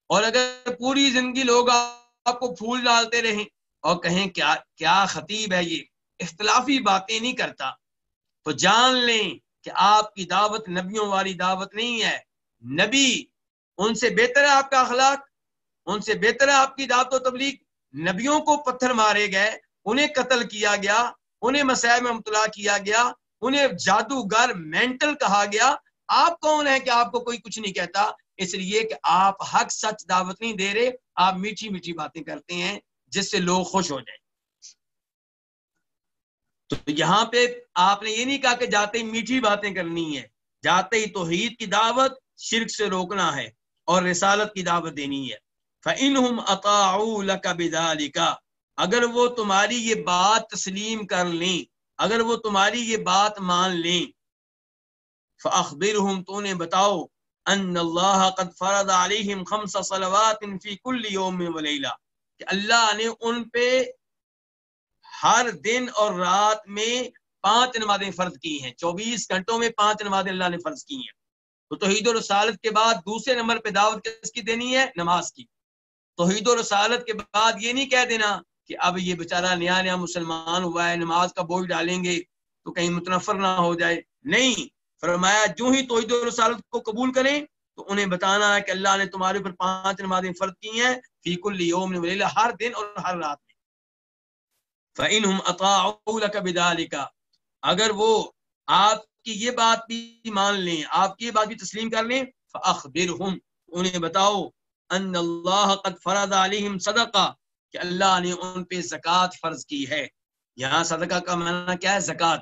اور اگر پوری زندگی لوگ آپ کو پھول ڈالتے رہیں اور کہیں کیا کیا خطیب ہے یہ؟ اختلافی باتیں نہیں کرتا۔ تو جان لیں کہ آپ کی دعوت نبیوں والی دعوت نہیں ہے۔ نبی، ان سے بہتر ہے آپ کا اخلاق، ان سے بہتر ہے آپ کی دعوت و تبلیغ۔ نبیوں کو پتھر مارے گئے انہیں قتل کیا گیا، انہیں مسائل میں مبتلا کیا گیا، انہیں جادوگر مینٹل کہا گیا۔ آپ کون ہیں کہ آپ کو کوئی کچھ نہیں کہتا؟ اس لیے کہ آپ حق سچ دعوت نہیں دے رہے، آپ میٹھی میٹھی باتیں کرتے ہیں جس سے لوگ خوش ہو جائیں۔ تو یہاں پہ آپ نے یہ نہیں کہا کہ جاتے ہی میٹھی باتیں کرنی ہے جاتے ہی توحید کی دعوت شرک سے روکنا ہے اور رسالت کی دعوت دینی ہے۔ فَإِنْهُمْ أَطَاعُوا لَكَ بِذَلِكَ اگر وہ تمہاری یہ بات تسلیم کر لیں، اگر وہ تمہاری یہ بات مان لیں فَأَخْبِرْهُمْ تو انہیں بتاؤ، ان اللہ قد فرض علیہم خمس صلوات فی کل یوم ولیلہ کہ اللہ نے ان پہ ہر دن اور رات میں پانچ نمازیں فرض کی ہیں، چوبیس گھنٹوں میں پانچ نمازیں اللہ نے فرض کی ہیں۔ تو توحید و رسالت کے بعد دوسرے نمبر پہ دعوت کس کی دینی ہے؟ نماز کی۔ توحید و رسالت کے بعد یہ نہیں کہہ دینا کہ اب یہ بیچارہ نیا نیا مسلمان ہوا ہے، نماز کا بوجھ ڈالیں گے تو کہیں متنفر نہ ہو جائے۔ نہیں، فرمایا جو ہی توحید و رسالت کو قبول کریں تو انہیں بتانا ہے کہ اللہ نے تمہارے اوپر پانچ نمازیں فرض کی ہیں فی کل یوم ہر دن اور ہر رات میں۔ فَإِنْهُمْ أَطَاعُوا لَكَ بِذَلِكَ۔ اگر وہ آپ کی یہ بات بھی مان لیں، آپ کی یہ بات بھی تسلیم کر لیں، فَأَخْبِرْهُمْ، انہیں بتاؤ ان اللہ قد فرض علیہم صدقہ کہ اللہ نے ان پہ زکوٰۃ فرض کی ہے۔ یہاں صدقہ کا معنی کیا ہے؟ زکوٰۃ۔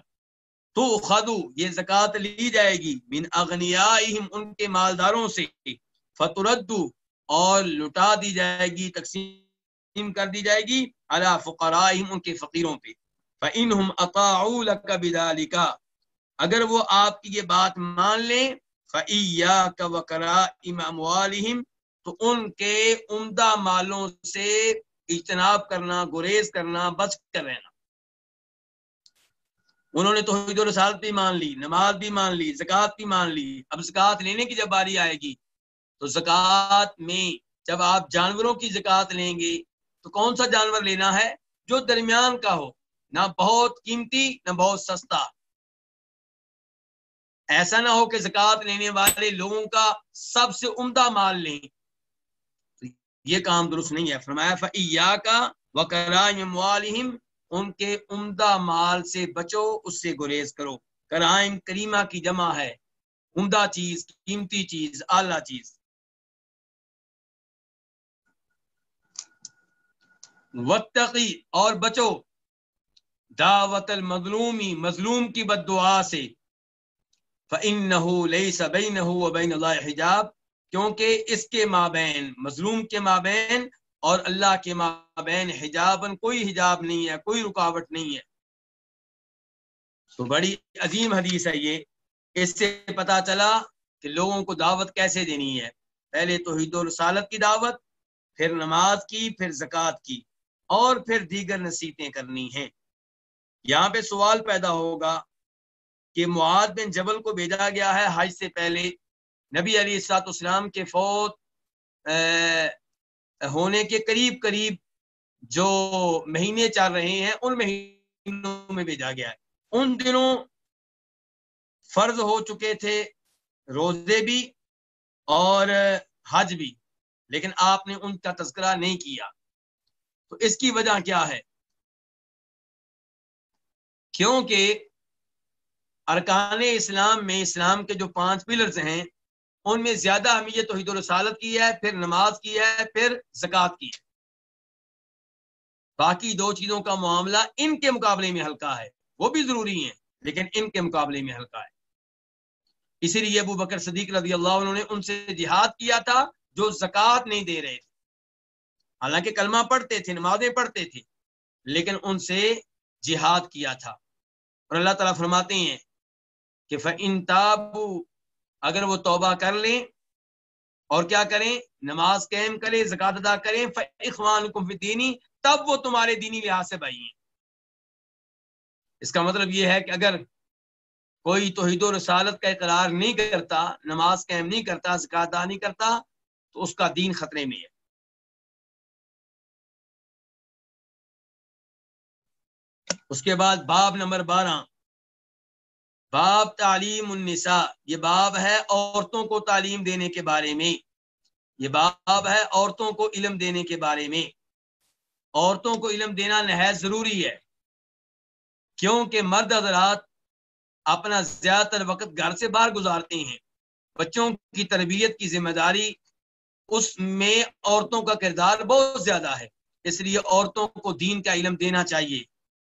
تو خدو یہ زکوٰۃ لی جائے گی۔ من اغنیائہم، ان کے مالداروں سے۔ فتردو اور لٹا دی جائے گی، تقسیم کر دی جائے گی۔ علی فقرائہم، ان کے فقیروں پہ۔ فَإِنْهُمْ أَطَاعُوا لَكَ بِذَلِكَ۔ اگر وہ آپ کی یہ بات مان لیں، فَإِيَّاكَ وَكَرَائِمَ أَمْوَالِهِمْ، تو ان کے عمدہ مالوں سے اجتناب کرنا، گریز کرنا بچ کر رہنا۔ انہوں نے توحید و رسالت بھی مان لی، نماز بھی مان لی، زکوٰۃ بھی مان لی۔ اب زکوٰۃ لینے کی جب باری آئے گی، تو زکوٰۃ میں جب آپ جانوروں کی زکوٰۃ لیں گے، تو کون سا جانور لینا ہے جو درمیان کا ہو؟ نہ بہت قیمتی، نہ بہت سستا۔ ایسا نہ ہو کہ زکوٰۃ لینے والے لوگوں کا سب سے عمدہ مال لیں۔ یہ کام درست نہیں ہے۔ فرمایا فیا کا وکرائم والم ان کے عمدہ مال سے بچو، اس سے گریز کرو۔ کرائم کریمہ کی جمع ہے۔ عمدہ چیز، قیمتی چیز، اعلیٰ چیز۔ وتقی اور بچو۔ دعوت المظلومی، مظلوم کی بد دعا سے۔ فَإِنَّهُ لَيْسَ بَيْنَهُ وَبَيْنَ اللَّهِ حجاب۔ کیونکہ اس کے مابین، مظلوم کے مابین اور اللہ کے مابین حجابن کوئی حجاب نہیں ہے، کوئی رکاوٹ نہیں ہے۔ تو بڑی عظیم حدیث ہے یہ اس سے پتا چلا کہ لوگوں کو دعوت کیسے دینی ہے۔ پہلے تو حید و رسالت کی دعوت، پھر نماز کی، پھر زکوٰۃ کی، اور پھر دیگر نصیحتیں کرنی ہیں۔ یہاں پہ سوال پیدا ہوگا کہ معاد بن جبل کو بھیجا گیا ہے حج سے پہلے۔ نبی علی السلاط اسلام کے فوت ہونے کے قریب قریب جو مہینے چل رہے ہیں، ان مہینوں میں بھیجا گیا ہے۔ ان دنوں فرض ہو چکے تھے روزے بھی اور حج بھی، لیکن آپ نے ان کا تذکرہ نہیں کیا۔ تو اس کی وجہ کیا ہے؟ کیونکہ ارکان اسلام میں اسلام کے جو پانچ پلرز ہیں ان میں زیادہ اہمیت توحید و رسالت کی ہے، پھر نماز کی ہے، پھر زکوٰۃ کی ہے۔ باقی دو چیزوں کا معاملہ ان کے مقابلے میں ہلکا ہے، وہ بھی ضروری ہیں، لیکن ان کے مقابلے میں ہلکا ہے۔ اسی لیے ابو بکر صدیق رضی اللہ عنہ نے ان سے جہاد کیا تھا جو زکوٰۃ نہیں دے رہے تھے۔ حالانکہ کلمہ پڑھتے تھے، نمازیں پڑھتے تھے، لیکن ان سے جہاد کیا تھا۔ اور اللہ تعالیٰ فرماتے ہیں کہ فَإِن تَابُوا اگر وہ توبہ کر لیں اور کیا کریں؟ نماز قائم کریں زکات ادا کریں اخوان کو دینی تب وہ تمہارے دینی لحاظ سے بھائی ہیں۔ اس کا مطلب یہ ہے کہ اگر کوئی توحید و رسالت کا اقرار نہیں کرتا، نماز قائم نہیں کرتا زکات ادا نہیں کرتا، تو اس کا دین خطرے میں ہے۔ اس کے بعد باب نمبر بارہ۔ باب تعلیم النساء، یہ باب ہے عورتوں کو تعلیم دینے کے بارے میں۔ یہ باب ہے عورتوں کو علم دینے کے بارے میں۔ عورتوں کو علم دینا نہایت ضروری ہے، کیونکہ مرد حضرات اپنا زیادہ تر وقت گھر سے باہر گزارتے ہیں۔ بچوں کی تربیت کی ذمہ داری اس میں عورتوں کا کردار بہت زیادہ ہے، اس لیے عورتوں کو دین کا علم دینا چاہیے۔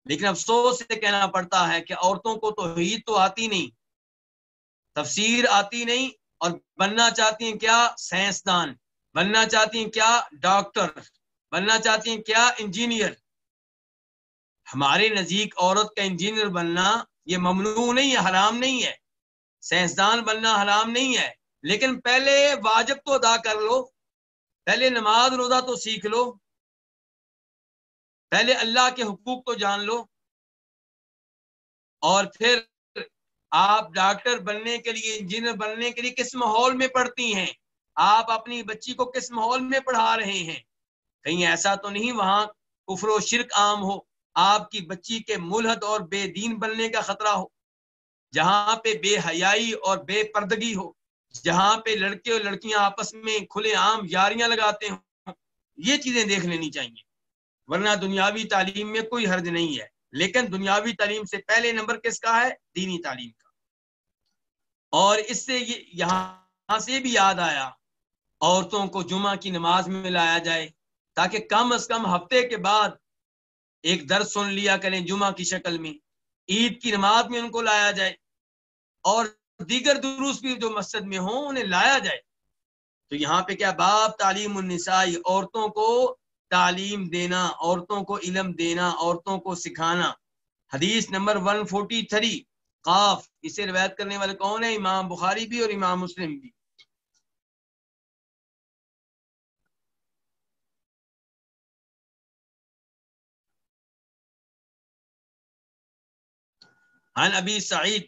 لیکن افسوس سے کہنا پڑتا ہے کہ عورتوں کو تو عید تو آتی نہیں، تفسیر آتی نہیں اور بننا چاہتی ہیں کیا سائنسدان، بننا چاہتی ہیں کیا ڈاکٹر، بننا چاہتی ہیں کیا انجینئر۔ ہمارے نزدیک عورت کا انجینئر بننا یہ ممنوع نہیں ہے، حرام نہیں ہے۔ سائنسدان بننا حرام نہیں ہے۔ لیکن پہلے واجب تو ادا کر لو، پہلے نماز روزہ تو سیکھ لو۔ پہلے اللہ کے حقوق تو جان لو اور پھر آپ ڈاکٹر بننے کے لیے، انجینئر بننے کے لیے کس ماحول میں پڑھتی ہیں؟ آپ اپنی بچی کو کس ماحول میں پڑھا رہے ہیں؟ کہیں ایسا تو نہیں وہاں کفر و شرک عام ہو، آپ کی بچی کے ملحد اور بے دین بننے کا خطرہ ہو، جہاں پہ بے حیائی اور بے پردگی ہو، جہاں پہ لڑکے اور لڑکیاں آپس میں کھلے عام یاریاں لگاتے ہوں۔ یہ چیزیں دیکھ لینی چاہیے۔ ورنہ دنیاوی تعلیم میں کوئی حرج نہیں ہے۔ لیکن دنیاوی تعلیم سے پہلے نمبر کس کا ہے؟ دینی تعلیم کا۔ اور اس سے یہاں سے بھی یاد آیا، عورتوں کو جمعہ کی نماز میں لایا جائے تاکہ کم از کم ہفتے کے بعد ایک درد سن لیا کریں جمعہ کی شکل میں۔ عید کی نماز میں ان کو لایا جائے اور دیگر دروس بھی جو مسجد میں ہوں انہیں لایا جائے۔ تو یہاں پہ کیا باب تعلیم النسائی عورتوں کو تعلیم دینا، عورتوں کو علم دینا، عورتوں کو سکھانا۔ حدیث نمبر 143 قاف، اسے روایت کرنے والے کون ہیں؟ امام بخاری بھی اور امام مسلم بھی۔ عن ابی سعید،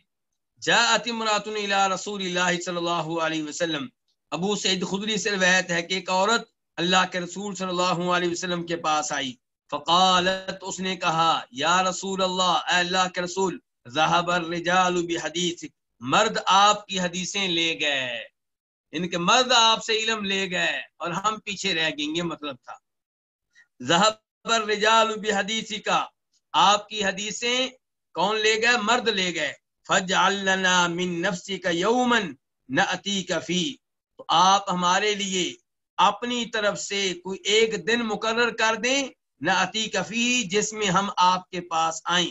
جاءت امرات الى رسول اللہ صلی اللہ علیہ وسلم۔ ابو سعید خدری سے روایت ہے کہ ایک عورت اللہ کے رسول صلی اللہ علیہ وسلم کے پاس آئی۔ فقالت، اس نے کہا، یا رسول اللہ، اے اللہ کے رسول ذهب الرجال بحدیث مرد آپ کی حدیثیں لے گئے۔ یعنی ان کے مرد آپ سے علم لے گئے اور ہم پیچھے رہ گئیں گے مطلب تھا۔ ذهب الرجال بحدیث کا آپ کی حدیثیں کون لے گئے؟ مرد لے گئے۔ فج من نفسی کا یومن نہ اتی کفی تو آپ ہمارے لیے اپنی طرف سے کوئی ایک دن مقرر کر دیں نہ اتی کفی جس میں ہم آپ کے پاس آئیں۔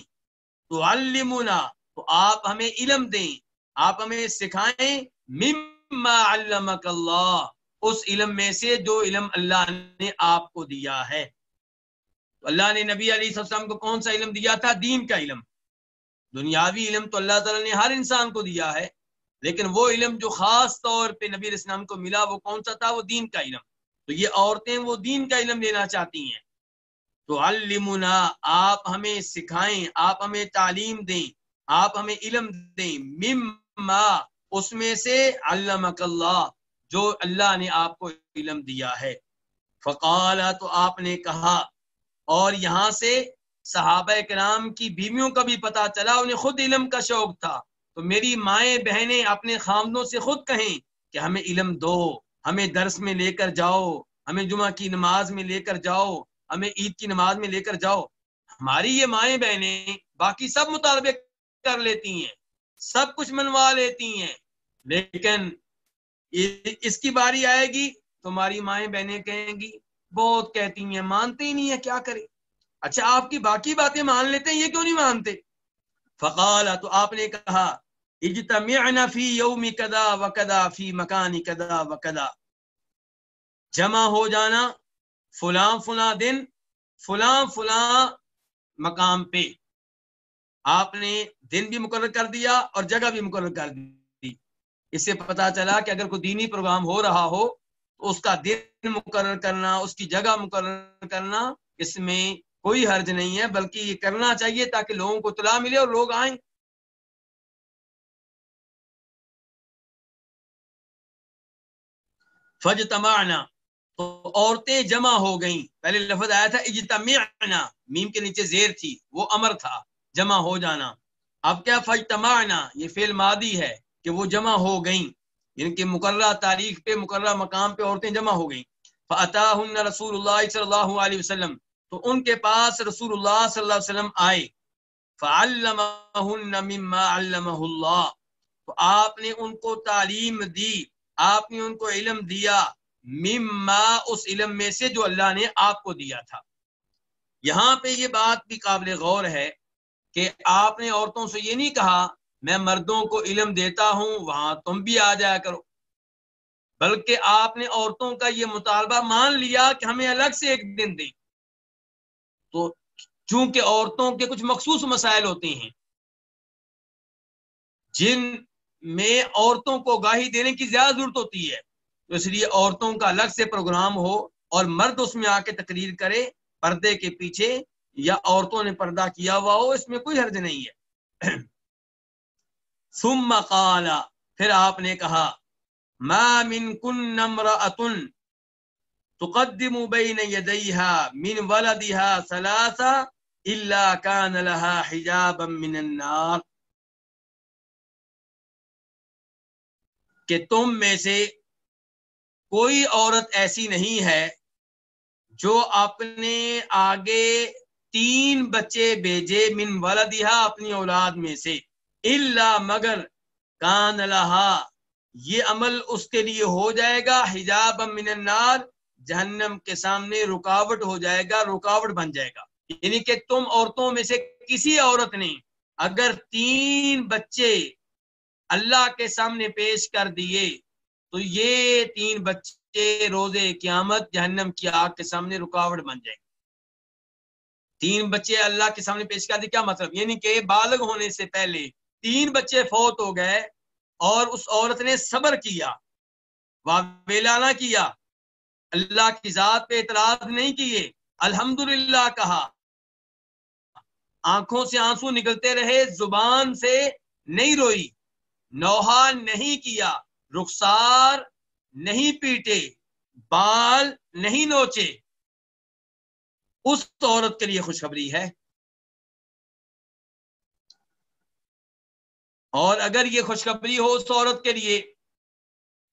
تو علمنا تو آپ ہمیں علم دیں۔ آپ ہمیں سکھائیں۔ مما علمک اللہ، اس علم میں سے جو علم اللہ نے آپ کو دیا ہے۔ تو اللہ نے نبی علیہ السلام کو کون سا علم دیا تھا؟ دین کا علم۔ دنیاوی علم تو اللہ تعالیٰ نے ہر انسان کو دیا ہے۔ لیکن وہ علم جو خاص طور پہ نبی اسلام کو ملا، وہ کون سا تھا؟ وہ دین کا علم۔ تو یہ عورتیں وہ دین کا علم لینا چاہتی ہیں۔ تو علمنا آپ ہمیں سکھائیں، آپ ہمیں تعلیم دیں، آپ ہمیں علم دیں۔ مما، اس میں سے علمک اللہ، جو اللہ نے آپ کو علم دیا ہے۔ فقال تو آپ نے کہا۔ اور یہاں سے صحابہ کرام کی بیویوں کا بھی پتا چلا، انہیں خود علم کا شوق تھا۔ تو میری مائیں بہنیں اپنے خامدوں سے خود کہیں کہ ہمیں علم دو، ہمیں درس میں لے کر جاؤ، ہمیں جمعہ کی نماز میں لے کر جاؤ، ہمیں عید کی نماز میں لے کر جاؤ۔ ہماری یہ مائیں بہنیں باقی سب مطالبے کر لیتی ہیں، سب کچھ منوا لیتی ہیں۔ لیکن اس کی باری آئے گی، تمہاری مائیں بہنیں کہیں گی، بہت کہتی ہیں، مانتے ہی نہیں ہے کیا کرے اچھا آپ کی باقی باتیں مان لیتے ہیں، یہ کیوں نہیں مانتے؟ فقال، تو آپ نے کہا، اجتمعنا فی یوم کدا و کدا فی مکان کدا و کدا جمع ہو جانا فلاں فلاں دن، فلاں فلاں مقام پہ۔ آپ نے دن بھی مقرر کر دیا اور جگہ بھی مقرر کر دی۔ اس سے پتا چلا کہ اگر کوئی دینی پروگرام ہو رہا ہو، تو اس کا دن مقرر کرنا، اس کی جگہ مقرر کرنا، اس میں کوئی حرج نہیں ہے، بلکہ یہ کرنا چاہیے تاکہ لوگوں کو اطلاع ملے اور لوگ آئیں۔ فج تمانا تو عورتیں جمع ہو گئیں۔ پہلے لفظ آیا تھا، اجتمعنا، میم کے نیچے زیر تھی، وہ امر تھا، جمع ہو جانا۔ اب کیا فج تمانا یہ فعل مادی ہے کہ وہ جمع ہو گئیں۔ یعنی کہ مقررہ تاریخ پہ، مقررہ مقام پہ عورتیں جمع ہو گئیں۔ فعطاہن رسول اللہ صلی اللہ علیہ وسلم۔ تو ان کے پاس رسول اللہ صلی اللہ علیہ وسلم آئے۔ فعلمہن مما علمہ اللہ تو آپ نے ان کو تعلیم دی، آپ نے ان کو علم دیا۔ مما اس علم میں سے جو اللہ نے آپ کو دیا تھا۔ یہاں پہ یہ بات بھی قابل غور ہے کہ آپ نے عورتوں سے یہ نہیں کہا، میں مردوں کو علم دیتا ہوں، وہاں تم بھی آ جایا کرو۔ بلکہ آپ نے عورتوں کا یہ مطالبہ مان لیا کہ ہمیں الگ سے ایک دن دیں۔ تو چونکہ عورتوں کے کچھ مخصوص مسائل ہوتے ہیں، جن میں عورتوں کو گاہی دینے کی زیادہ ضرورت ہوتی ہے، تو اس لیے عورتوں کا الگ سے پروگرام ہو اور مرد اس میں آ کے تقریر کرے، پردے کے پیچھے یا عورتوں نے پردہ کیا ہوا ہو، اس میں کوئی حرج نہیں ہے۔ ثم قال، پھر آپ نے کہا، ما من کن امرأة تقدم بین یدیہا من ولدہا ثلاثا الا کان لها حجابا من النار. کہ تم میں سے کوئی عورت ایسی نہیں ہے جو اپنے آگے تین بچے بھیجے من ولدہا اپنی اولاد میں سے اللہ مگر کان لہا، یہ عمل اس کے لیے ہو جائے گا حجاب من النار جہنم کے سامنے رکاوٹ ہو جائے گا، رکاوٹ بن جائے گا۔ یعنی کہ تم عورتوں میں سے کسی عورت نے اگر تین بچے اللہ کے سامنے پیش کر دیے، تو یہ تین بچے روزے قیامت جہنم کی آگ کے سامنے رکاوٹ بن جائے گا تین بچے اللہ کے سامنے پیش کر دی کیا مطلب؟ یعنی کہ بالغ ہونے سے پہلے تین بچے فوت ہو گئے اور اس عورت نے صبر کیا نہ کیا۔ اللہ کی ذات پہ اعتراض نہیں کیے۔ الحمدللہ کہا۔ آنکھوں سے آنسو نکلتے رہے، زبان سے نہیں روئی۔ نوحا نہیں کیا۔ رخسار نہیں پیٹے۔ بال نہیں نوچے۔ اس عورت کے لیے خوشخبری ہے۔ اور اگر یہ خوشخبری ہو اس عورت کے لیے،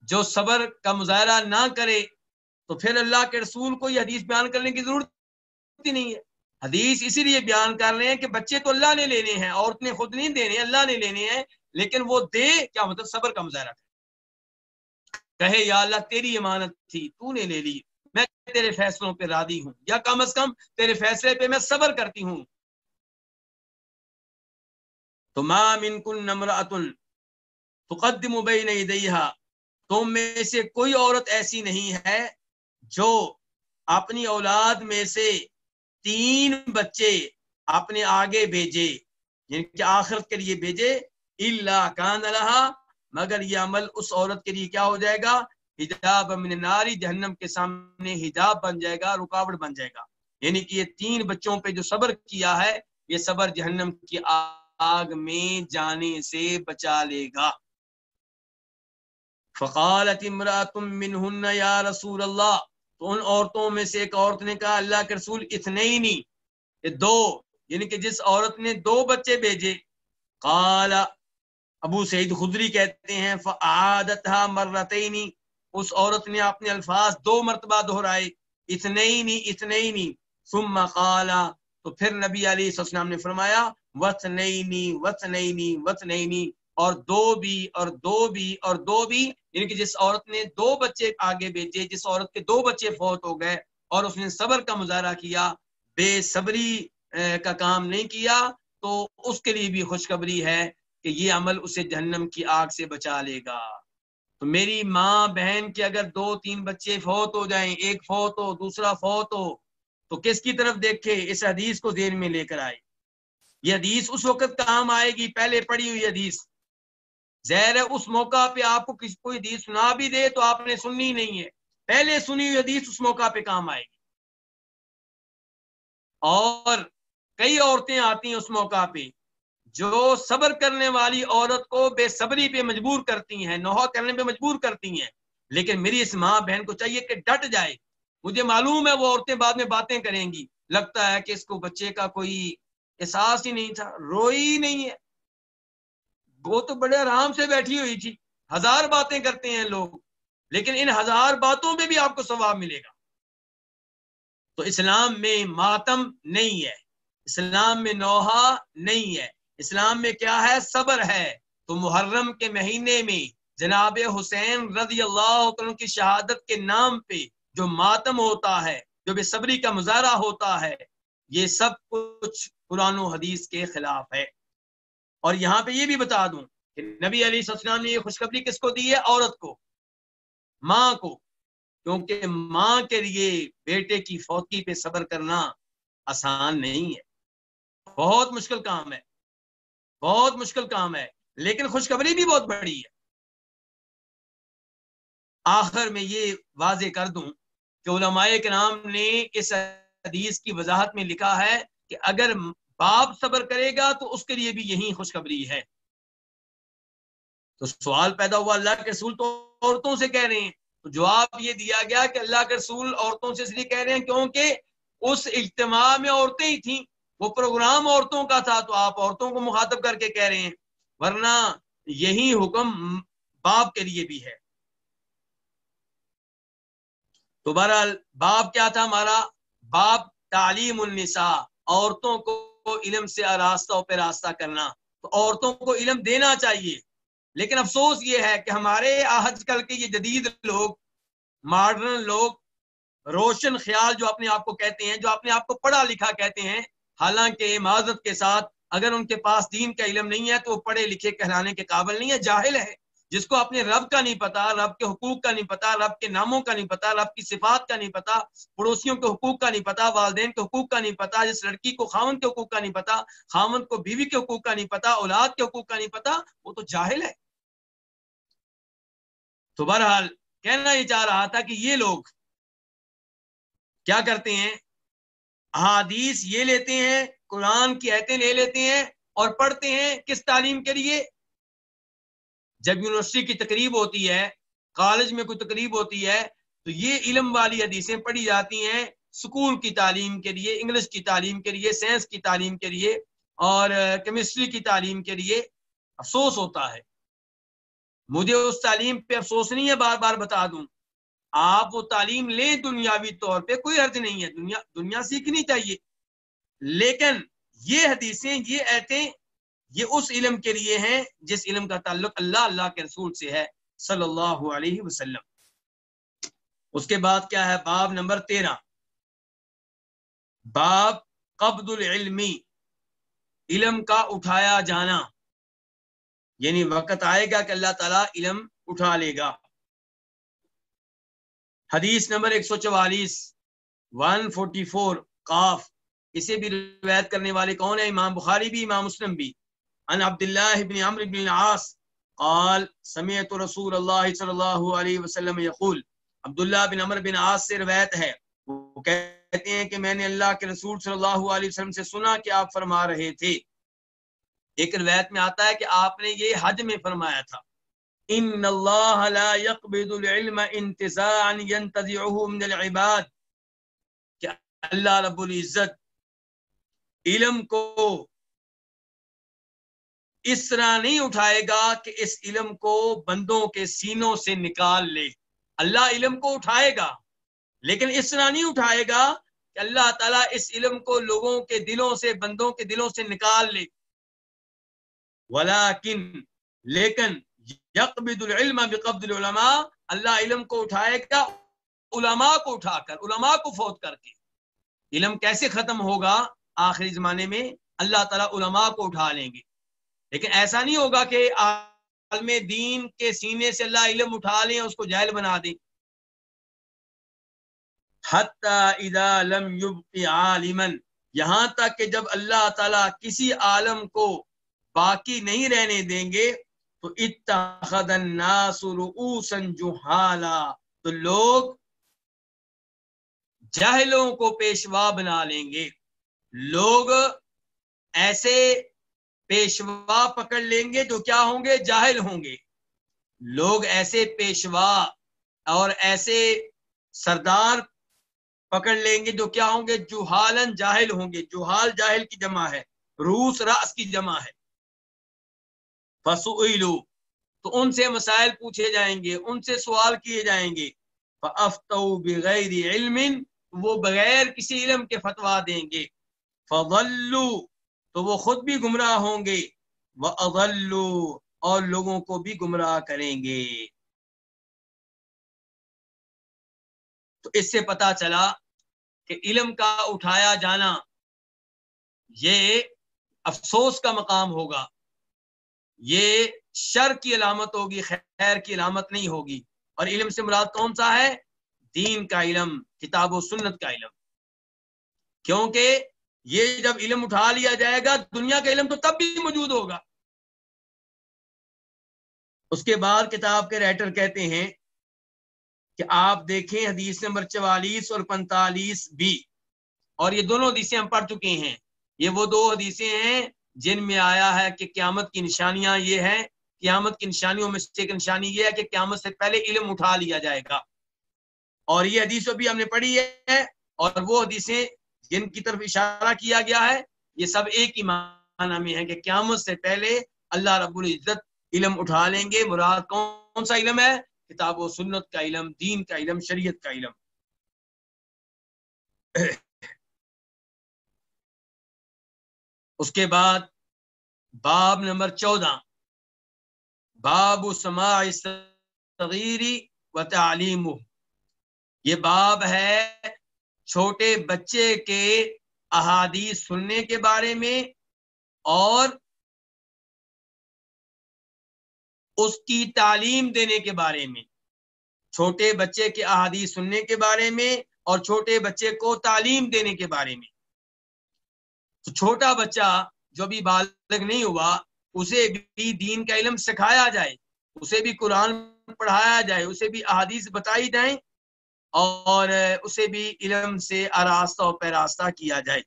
جو صبر کا مظاہرہ نہ کرے تو پھر اللہ کے رسول کو یہ حدیث بیان کرنے کی ضرورت ہی نہیں ہے۔ حدیث اسی لیے بیان کر رہے ہیں کہ بچے تو اللہ نے لینے ہیں عورت نے خود نہیں دینے اللہ نے لینے ہیں، لیکن وہ دے، کیا مطلب صبر کا مظاہرہ کہے، یا اللہ، تیری امانت تھی، تو نے لے لی۔ میں تیرے فیصلوں پہ رادی ہوں، یا کم از کم تیرے فیصلے پہ میں صبر کرتی ہوں۔ تو ماں من کن نمراتن تقدم بین یدیہا، تم میں سے کوئی عورت ایسی نہیں ہے جو اپنی اولاد میں سے تین بچے اپنے آگے بھیجے یعنی کہ آخرت کے لیے بھیجے اللہ کان لہا، مگر یہ عمل اس عورت کے لیے کیا ہو جائے گا؟ حجاب من ناری جہنم کے سامنے حجاب بن جائے گا، رکاوٹ بن جائے گا۔ یعنی کہ یہ تین بچوں پہ جو صبر کیا ہے، یہ صبر جہنم کی آگ میں جانے سے بچا لے گا۔ فقالت امرات منہن یا رسول اللہ تو ان عورتوں میں سے ایک عورت نے کہا، اللہ کے رسول، اتنے ہی نہیں دو یعنی کہ جس عورت نے دو بچے بھیجے، قال، ابو سعید خدری کہتے ہیں، فعادتها مرتين، اس عورت نے اپنے الفاظ دو مرتبہ دہرائے، اتنے ہی نہیں، اتنے ہی نہیں۔ ثم قال، تو پھر نبی علیہ السلام نے فرمایا وت نہیں نی وت نہیں نی وت نی اور دو بھی، اور دو بھی، اور دو بھی یعنی کہ جس عورت نے دو بچے آگے بھیجے، جس عورت کے دو بچے فوت ہو گئے اور اس نے صبر کا مظاہرہ کیا، بے صبری کا کام نہیں کیا، تو اس کے لیے بھی خوشخبری ہے کہ یہ عمل اسے جہنم کی آگ سے بچا لے گا۔ تو میری ماں، بہن کے اگر دو، تین بچے فوت ہو جائیں، ایک فوت ہو، دوسرا فوت ہو، تو کس کی طرف دیکھے؟ اس حدیث کو ذہن میں لے کر آئے۔ یہ حدیث اس وقت کام آئے گی، پہلے پڑھی ہوئی حدیث۔ زہر اس موقع پہ آپ کو کسی کوئی حدیث سنا بھی دے تو آپ نے سننی نہیں ہے۔ پہلے سنی ہوئی حدیث اس موقع پہ کام آئے گی۔ اور کئی عورتیں آتی ہیں اس موقع پہ جو صبر کرنے والی عورت کو بے صبری پہ مجبور کرتی ہیں، نوحہ کرنے پہ مجبور کرتی ہیں۔ لیکن میری اس ماں بہن کو چاہیے کہ ڈٹ جائے۔ مجھے معلوم ہے وہ عورتیں بعد میں باتیں کریں گی۔ لگتا ہے کہ اس کو بچے کا کوئی احساس ہی نہیں تھا، روئی نہیں ہے۔ وہ تو بڑے آرام سے بیٹھی ہوئی تھی۔ ہزار باتیں کرتے ہیں لوگ، لیکن ان ہزار باتوں میں بھی آپ کو ثواب ملے گا۔ تو اسلام میں ماتم نہیں ہے۔ اسلام میں نوحہ نہیں ہے۔ اسلام میں کیا ہے؟ صبر ہے۔ تو محرم کے مہینے میں جناب حسین رضی اللہ عنہ کی شہادت کے نام پہ جو ماتم ہوتا ہے، جو بے صبری کا مظاہرہ ہوتا ہے، یہ سب کچھ قرآن و حدیث کے خلاف ہے۔ اور یہاں پہ یہ بھی بتا دوں کہ نبی علی السلام نے یہ خوشخبری کس کو دی ہے؟ عورت کو، ماں کو، کیونکہ ماں کے لیے بیٹے کی فوتگی پہ صبر کرنا آسان نہیں ہے۔ بہت مشکل کام ہے، بہت مشکل کام ہے، لیکن خوشخبری بھی بہت بڑی ہے۔ آخر میں یہ واضح کر دوں کہ علماء کے نام نے اس حدیث کی وضاحت میں لکھا ہے کہ اگر باپ صبر کرے گا تو اس کے لیے بھی یہی خوشخبری ہے۔ تو سوال پیدا ہوا، اللہ کے رسول تو عورتوں سے کہہ رہے ہیں۔ تو جواب یہ دیا گیا کہ اللہ کے رسول عورتوں سے اس لیے کہہ رہے ہیں کیونکہ اس اجتماع میں عورتیں ہی تھیں۔ وہ پروگرام عورتوں کا تھا تو آپ عورتوں کو مخاطب کر کے کہہ رہے ہیں۔ ورنہ یہی حکم باپ کے لیے بھی ہے۔ تو بہرحال باپ کیا تھا ہمارا؟ باپ تعلیم النساء، عورتوں کو علم سے آراستہ پہ راستہ کرنا، تو عورتوں کو علم دینا چاہیے۔ لیکن افسوس یہ ہے کہ ہمارے آج کل کے یہ جدید لوگ، ماڈرن لوگ روشن خیال جو اپنے آپ کو کہتے ہیں، جو اپنے آپ کو پڑھا لکھا کہتے ہیں، حالانکہ معذرت کے ساتھ اگر ان کے پاس دین کا علم نہیں ہے تو وہ پڑھے لکھے کہلانے کے قابل نہیں ہے، جاہل ہے جس کو اپنے رب کا نہیں پتا، رب کے حقوق کا نہیں پتا، رب کے ناموں کا نہیں پتا، رب کی صفات کا نہیں پتا، پڑوسیوں کے حقوق کا نہیں پتا، والدین کے حقوق کا نہیں پتا، جس لڑکی کو خامن کے حقوق کا نہیں پتا خامن کو بیوی کے حقوق کا نہیں پتا، اولاد کے حقوق کا نہیں پتا، وہ تو جاہل ہے۔ تو بہرحال کہنا یہ چاہ رہا تھا کہ یہ لوگ کیا کرتے ہیں؟ حادیث یہ لیتے ہیں، قرآن کی ایتیں لے لیتے ہیں اور پڑھتے ہیں کس تعلیم کے لیے؟ جب یونیورسٹی کی تقریب ہوتی ہے، کالج میں کوئی تقریب ہوتی ہے، تو یہ علم والی حدیثیں پڑھی جاتی ہیں سکول کی تعلیم کے لیے، انگلش کی تعلیم کے لیے، سائنس کی تعلیم کے لیے اور کیمسٹری کی تعلیم کے لیے افسوس ہوتا ہے۔ مجھے اس تعلیم پہ افسوس نہیں ہے، بار بار بتا دوں۔ آپ وہ تعلیم لیں دنیاوی طور پہ، کوئی حرج نہیں ہے۔ دنیا دنیا سیکھنی چاہیے۔ لیکن یہ حدیثیں، یہ ایتیں یہ اس علم کے لیے ہیں جس علم کا تعلق اللہ اللہ کے رسول سے ہے، صلی اللہ علیہ وسلم۔ اس کے بعد کیا ہے؟ باب نمبر تیرہ۔ باب قبض العلمی علم کا اٹھایا جانا۔ یعنی وقت آئے گا کہ اللہ تعالیٰ علم اٹھا لے گا۔ حدیث نمبر ایک سو چوالیس ون فورٹی فور قاف۔ اسے بھی روایت کرنے والے کون ہیں؟ امام بخاری بھی، امام مسلم بھی۔ ان عبداللہ بن عمر بن العاص قال، سمعت رسول اللہ صلی اللہ علیہ وسلم یقول عبداللہ بن عمر بن عاص سے روایت ہے، وہ کہتے ہیں کہ میں نے اللہ کے رسول صلی اللہ علیہ وسلم سے سنا کہ آپ فرما رہے تھے۔ ایک روایت میں آتا ہے کہ آپ نے یہ حج میں فرمایا تھا۔ ان اللہ لا يقبض العلم انتزاعا ينتزعه من العباد۔ کہ اللہ رب العزت علم کو اس طرح نہیں اٹھائے گا کہ اس علم کو بندوں کے سینوں سے نکال لے۔ اللہ علم کو اٹھائے گا، لیکن اس طرح نہیں اٹھائے گا کہ اللہ تعالیٰ اس علم کو لوگوں کے دلوں سے، بندوں کے دلوں سے نکال لے۔ ولیکن، لیکن یقبض العلم بقبض العلماء، اللہ علم کو اٹھائے گا، علماء کو اٹھا کر، علماء کو فوت کر کے۔ علم کیسے ختم ہوگا آخری زمانے میں؟ اللہ تعالیٰ علماء کو اٹھا لیں گے۔ لیکن ایسا نہیں ہوگا کہ عالم دین کے سینے سے اللہ علم اٹھا لیں اس کو جائل بنا دیں۔ اذا لم يبقی عالما، یہاں تک کہ جب اللہ تعالیٰ کسی عالم کو باقی نہیں رہنے دیں گے، تو اتخذ الناس رؤوسا جہالا تو لوگ جاہلوں کو پیشوا بنا لیں گے۔ لوگ ایسے پیشوا پکڑ لیں گے جو کیا ہوں گے؟ جاہل ہوں گے۔ لوگ ایسے پیشوا اور ایسے سردار پکڑ لیں گے جو کیا ہوں گے؟ جوہالن جاہل ہوں گے۔ جوہال جاہل کی جمع ہے، روس راس کی جمع ہے۔ فسوئلو تو ان سے مسائل پوچھے جائیں گے، ان سے سوال کیے جائیں گے۔ بغیر علم، وہ بغیر کسی علم کے فتوا دیں گے۔ فضلو تو وہ خود بھی گمراہ ہوں گے۔ وہ اغلو اور لوگوں کو بھی گمراہ کریں گے۔ تو اس سے پتا چلا کہ علم کا اٹھایا جانا یہ افسوس کا مقام ہوگا۔ یہ شر کی علامت ہوگی، خیر کی علامت نہیں ہوگی۔ اور علم سے مراد کون سا ہے؟ دین کا علم، کتاب و سنت کا علم۔ کیونکہ یہ جب علم اٹھا لیا جائے گا، دنیا کا علم تو تب بھی موجود ہوگا۔ اس کے بعد کتاب کے رائٹر کہتے ہیں کہ آپ دیکھیں حدیث نمبر چوالیس اور پینتالیس بھی۔ اور یہ دونوں حدیثیں ہم پڑھ چکے ہیں۔ یہ وہ دو حدیثیں ہیں جن میں آیا ہے کہ قیامت کی نشانیاں یہ ہیں۔ قیامت کی نشانیوں میں سے ایک نشانی یہ ہے کہ قیامت سے پہلے علم اٹھا لیا جائے گا۔ اور یہ حدیث بھی ہم نے پڑھی ہے اور وہ حدیثیں جن کی طرف اشارہ کیا گیا ہے، یہ سب ایک ہی معنی میں ہے کہ قیامت سے پہلے اللہ رب العزت علم اٹھا لیں گے۔ مراد کون سا علم ہے؟ کتاب و سنت کا علم، دین کا علم، شریعت کا علم۔ اس کے بعد باب نمبر چودہ۔ باب سماع صغیری و تعلیم یہ باب ہے چھوٹے بچے کے احادیث سننے کے بارے میں اور اس کی تعلیم دینے کے بارے میں، چھوٹے بچے کے احادیث سننے کے بارے میں اور چھوٹے بچے کو تعلیم دینے کے بارے میں۔ تو چھوٹا بچہ جو بھی بالغ نہیں ہوا، اسے بھی دین کا علم سکھایا جائے، اسے بھی قرآن پڑھایا جائے، اسے بھی احادیث بتائی جائیں اور اسے بھی علم سے آراستہ اور پیراستہ کیا جائے۔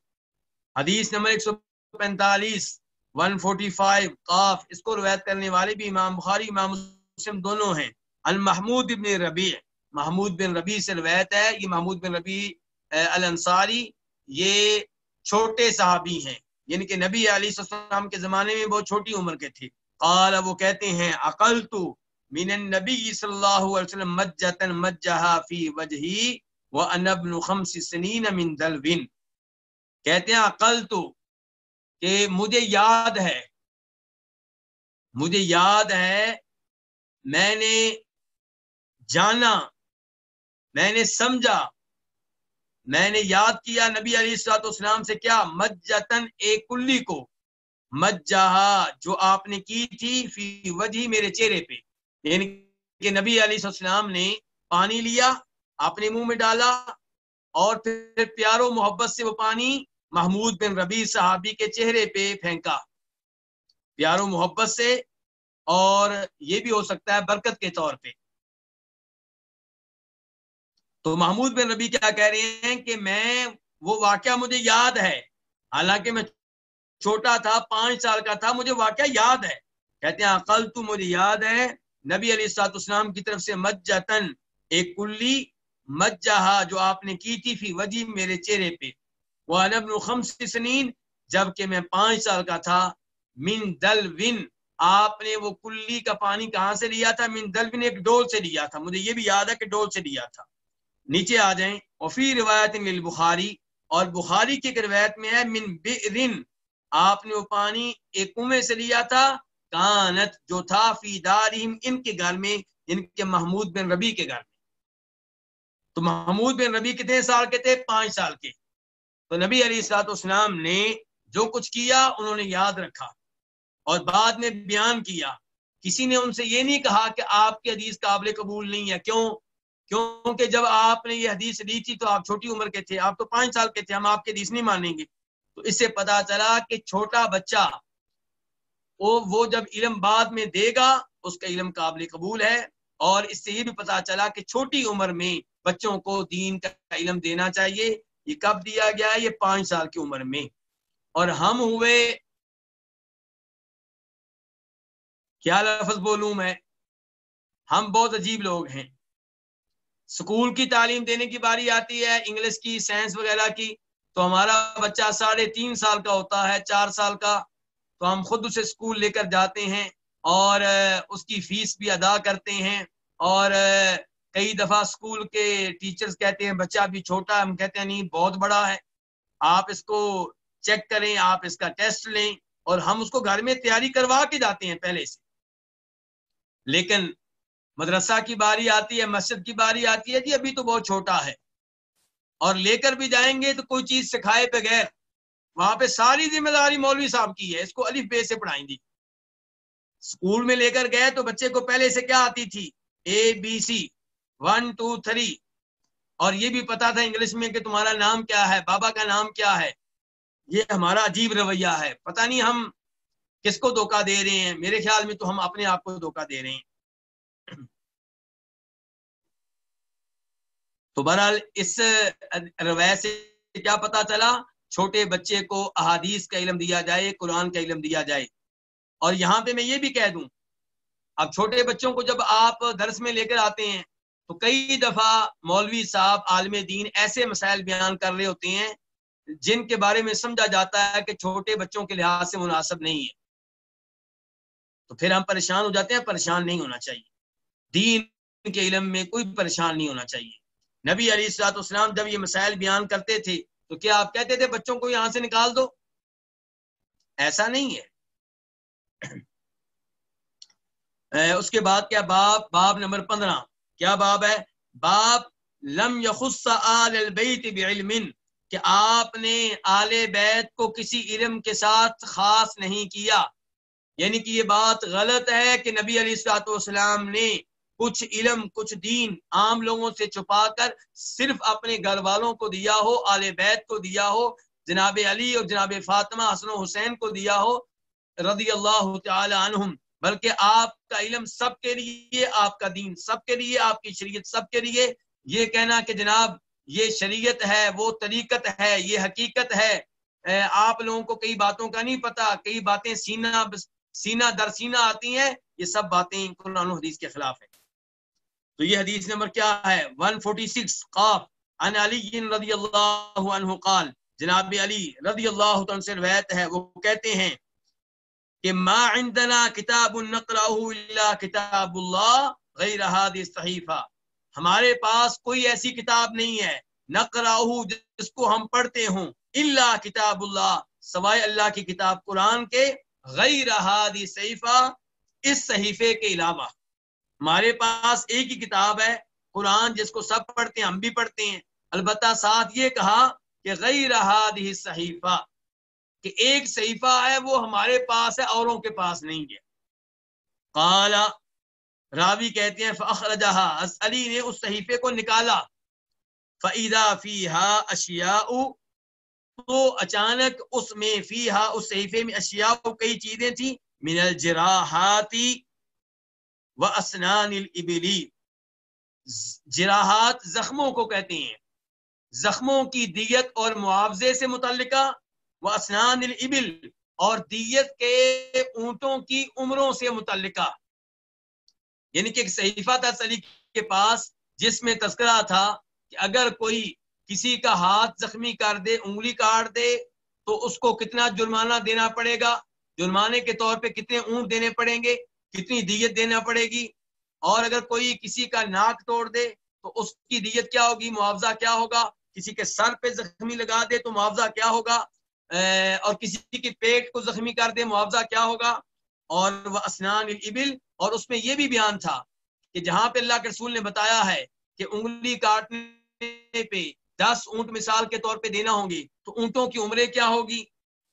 حدیث نمبر ایک سو پینتالیس ون فورٹی فائیو قاف، اس کو روایت کرنے والے بھی امام بخاری، امام مسلم دونوں ہیں۔ المحمود ابن ربیع، محمود بن ربیع سے روایت ہے، یہ محمود بن ربیع الانصاری، یہ چھوٹے صحابی ہیں۔ یعنی کہ نبی علیہ السلام کے زمانے میں بہت چھوٹی عمر کے تھے۔ قال، وہ کہتے ہیں عقل تو من النبی صلی اللہ علیہ وسلم مجتن مجہا فی وجہی وانا ابن خمس سنین من دلوین۔ کہتے ہیں، عقل تو کہ مجھے یاد ہے۔ مجھے یاد ہے، میں نے جانا، میں نے سمجھا، میں نے یاد کیا نبی علی السلاط اسلام سے کیا؟ مجتن، ایک کلی کو۔ مجہا جو آپ نے کی تھی فی وجہ میرے چہرے پہ۔ یعنی کہ نبی علی السلام نے پانی لیا، اپنے منہ میں ڈالا اور پھر پیارو محبت سے وہ پانی محمود بن ربی صحابی کے چہرے پہ پھینکا۔ پیارو محبت سے اور یہ بھی ہو سکتا ہے برکت کے طور پہ۔ تو محمود بن ربی کیا کہہ رہے ہیں کہ میں، وہ واقعہ مجھے یاد ہے۔ حالانکہ میں چھوٹا تھا، پانچ سال کا تھا، مجھے واقعہ یاد ہے۔ کہتے ہیں، عقل تو مجھے یاد ہے۔ نبی علی سات اسلام کی طرف سے مجتن، ایک کلی مجہا جو آپ نے کی تھی فی وجی میرے چہرے پہ۔ وہ نبن خمس سنین جبکہ میں پانچ سال کا تھا۔ من دل ون آپ نے وہ کلی کا پانی کہاں سے لیا تھا؟ من دل ون ایک ڈول سے لیا تھا۔ مجھے یہ بھی یاد ہے کہ ڈول سے لیا تھا۔ نیچے آ جائیں۔ وفی روایت بخاری اور بخاری کی ایک روایت میں ہے، من بئرن آپ نے وہ پانی ایک کنویں سے لیا تھا۔ کانت جو تھا فی دارہم ان کے گھر میں، ان کے محمود بن ربی کے گھر میں۔ تو محمود بن ربی کتنے سال کے تھے؟ پانچ سال کے۔ تو نبی علی السلاط اسلام نے جو کچھ کیا، انہوں نے یاد رکھا۔ اور بعد میں بیان کیا۔ کسی نے ان سے یہ نہیں کہا کہ آپ کی حدیث قابل قبول نہیں ہے۔ کیوں؟ کیونکہ جب آپ نے یہ حدیث لی تھی تو آپ چھوٹی عمر کے تھے، آپ تو پانچ سال کے تھے، ہم آپ کے حدیث نہیں مانیں گے۔ تو اس سے پتا چلا کہ چھوٹا بچہ وہ جب علم بعد میں دے گا، اس کا علم قابل قبول ہے۔ اور اس سے یہ بھی پتا چلا کہ چھوٹی عمر میں بچوں کو دین کا علم دینا چاہیے۔ یہ کب دیا گیا؟ ہے یہ پانچ سال کی عمر میں۔ اور ہم ہوئے۔ کیا لفظ بولوں میں؟ ہم بہت عجیب لوگ ہیں۔ اسکول کی تعلیم دینے کی باری آتی ہے، انگلش کی، سائنس وغیرہ کی۔ تو ہمارا بچہ ساڑھے تین سال کا ہوتا ہے، چار سال کا۔ تو ہم خود اسے اسکول لے کر جاتے ہیں اور اس کی فیس بھی ادا کرتے ہیں اور کئی دفعہ اسکول کے ٹیچرز کہتے ہیں، بچہ بھی چھوٹا ہم کہتے ہیں، نہیں، بہت بڑا ہے، آپ اس کو چیک کریں، آپ اس کا ٹیسٹ لیں اور ہم اس کو گھر میں تیاری کروا کے جاتے ہیں پہلے سے۔ لیکن مدرسہ کی باری آتی ہے، مسجد کی باری آتی ہے جی ابھی تو بہت چھوٹا ہے۔ اور لے کر بھی جائیں گے تو کوئی چیز سکھائے بغیر وہاں پہ ساری ذمہ داری مولوی صاحب کی ہے، اس کو الف بے سے پڑھائیں گی۔ اسکول میں لے کر گئے تو بچے کو پہلے سے کیا آتی تھی؟ A B C one two three اور یہ بھی پتا تھا انگلش میں کہ تمہارا نام کیا ہے، بابا کا نام کیا ہے۔ یہ ہمارا عجیب رویہ ہے۔ پتہ نہیں ہم کس کو دھوکہ دے رہے ہیں، میرے خیال میں تو ہم اپنے آپ کو دھوکہ دے رہے ہیں۔ تو بہرحال اس رویہ سے کیا پتا چلا؟ چھوٹے بچے کو احادیث کا علم دیا جائے، قرآن کا علم دیا جائے۔ اور یہاں پہ میں یہ بھی کہہ دوں، اب چھوٹے بچوں کو جب آپ درس میں لے کر آتے ہیں، تو کئی دفعہ مولوی صاحب، عالم دین ایسے مسائل بیان کر رہے ہوتے ہیں، جن کے بارے میں سمجھا جاتا ہے کہ چھوٹے بچوں کے لحاظ سے مناسب نہیں ہے۔ تو پھر ہم پریشان ہو جاتے ہیں، پریشان نہیں ہونا چاہیے۔ دین کے علم میں کوئی پریشان نہیں ہونا چاہیے۔ نبی علی السلاط اسلام جب یہ مسائل بیان کرتے تھے تو کیا آپ کہتے تھے بچوں کو یہاں سے نکال دو؟ ایسا نہیں ہے۔ اس کے بعد کیا باب باب نمبر پندرہ۔ کیا باب ہے؟ باب لم یخص آل البیت بعلم، کہ آپ نے آل بیت کو کسی علم کے ساتھ خاص نہیں کیا۔ یعنی کہ یہ بات غلط ہے کہ نبی علی السلاط والسلام نے کچھ علم، کچھ دین عام لوگوں سے چھپا کر صرف اپنے گھر والوں کو دیا ہو، آل بیت کو دیا ہو، جناب علی اور جناب فاطمہ، حسن و حسین کو دیا ہو، رضی اللہ تعالی عنہم، بلکہ آپ کا علم سب کے لیے، آپ کا دین سب کے لیے، آپ کی شریعت سب کے لیے۔ یہ کہنا کہ جناب یہ شریعت ہے، وہ طریقت ہے، یہ حقیقت ہے۔ آپ لوگوں کو کئی باتوں کا نہیں پتا، کئی باتیں سینہ سینہ در سینہ آتی ہیں، یہ سب باتیں قرآن و حدیث کے خلاف ہیں۔ تو یہ حدیث نمبر کیا ہے؟ 146 قاف عن علی رضی اللہ عنہ قال، جناب علی رضی اللہ عنہ سے روایت ہے، وہ کہتے ہیں کہ ما عندنا کتاب نقرأه الا کتاب اللہ غیر هذه الصحیفہ ہمارے پاس کوئی ایسی کتاب نہیں ہے، نقرأه جس کو ہم پڑھتے ہوں، الا کتاب اللہ، سوائے اللہ کی کتاب قرآن کے غیر هذه الصحیفہ اس صحیفے کے علاوہ۔ ہمارے پاس ایک ہی کتاب ہے، قرآن جس کو سب پڑھتے ہیں، ہم بھی پڑھتے ہیں۔ البتہ ساتھ یہ کہا کہ غیر هذه کہ ایک صحیفہ ہے، وہ ہمارے پاس ہے، اوروں کے پاس نہیں ہے۔ قالا راوی کہتے ہیں فخرجہا علی نے اس صحیفے کو نکالا۔ فعیدہ فیہا اشیاء تو اچانک اس میں فیہا اس صحیفے میں اشیاء، کئی چیزیں تھیں۔ من الجراحاتی و اسنان الابلی جراحات زخموں کو کہتے ہیں۔ زخموں کی دیت اور معاوضے سے متعلقہ۔ وہ اسنان الابل اور دیت کے اونٹوں کی عمروں سے متعلقہ۔ یعنی کہ ایک صحیفہ تھا سلی کے پاس، جس میں تذکرہ تھا کہ اگر کوئی کسی کا ہاتھ زخمی کر دے، انگلی کاٹ دے، تو اس کو کتنا جرمانہ دینا پڑے گا؟ جرمانے کے طور پہ کتنے اونٹ دینے پڑیں گے؟ کتنی دیت دینا پڑے گی؟ اور اگر کوئی کسی کا ناک توڑ دے، تو اس کی دیت کیا ہوگی؟ معاوضہ کیا ہوگا؟ کسی کے سر پہ زخمی لگا دے تو معاوضہ کیا ہوگا؟ اور کسی کی پیٹ کو زخمی کر دے معاوضہ کیا ہوگا؟ اور وہ اسنان الابل، اور اس میں یہ بھی بیان تھا کہ جہاں پہ اللہ کے رسول نے بتایا ہے کہ انگلی کاٹنے پہ دس اونٹ مثال کے طور پہ دینا ہوں گی، تو اونٹوں کی عمریں کیا ہوگی؟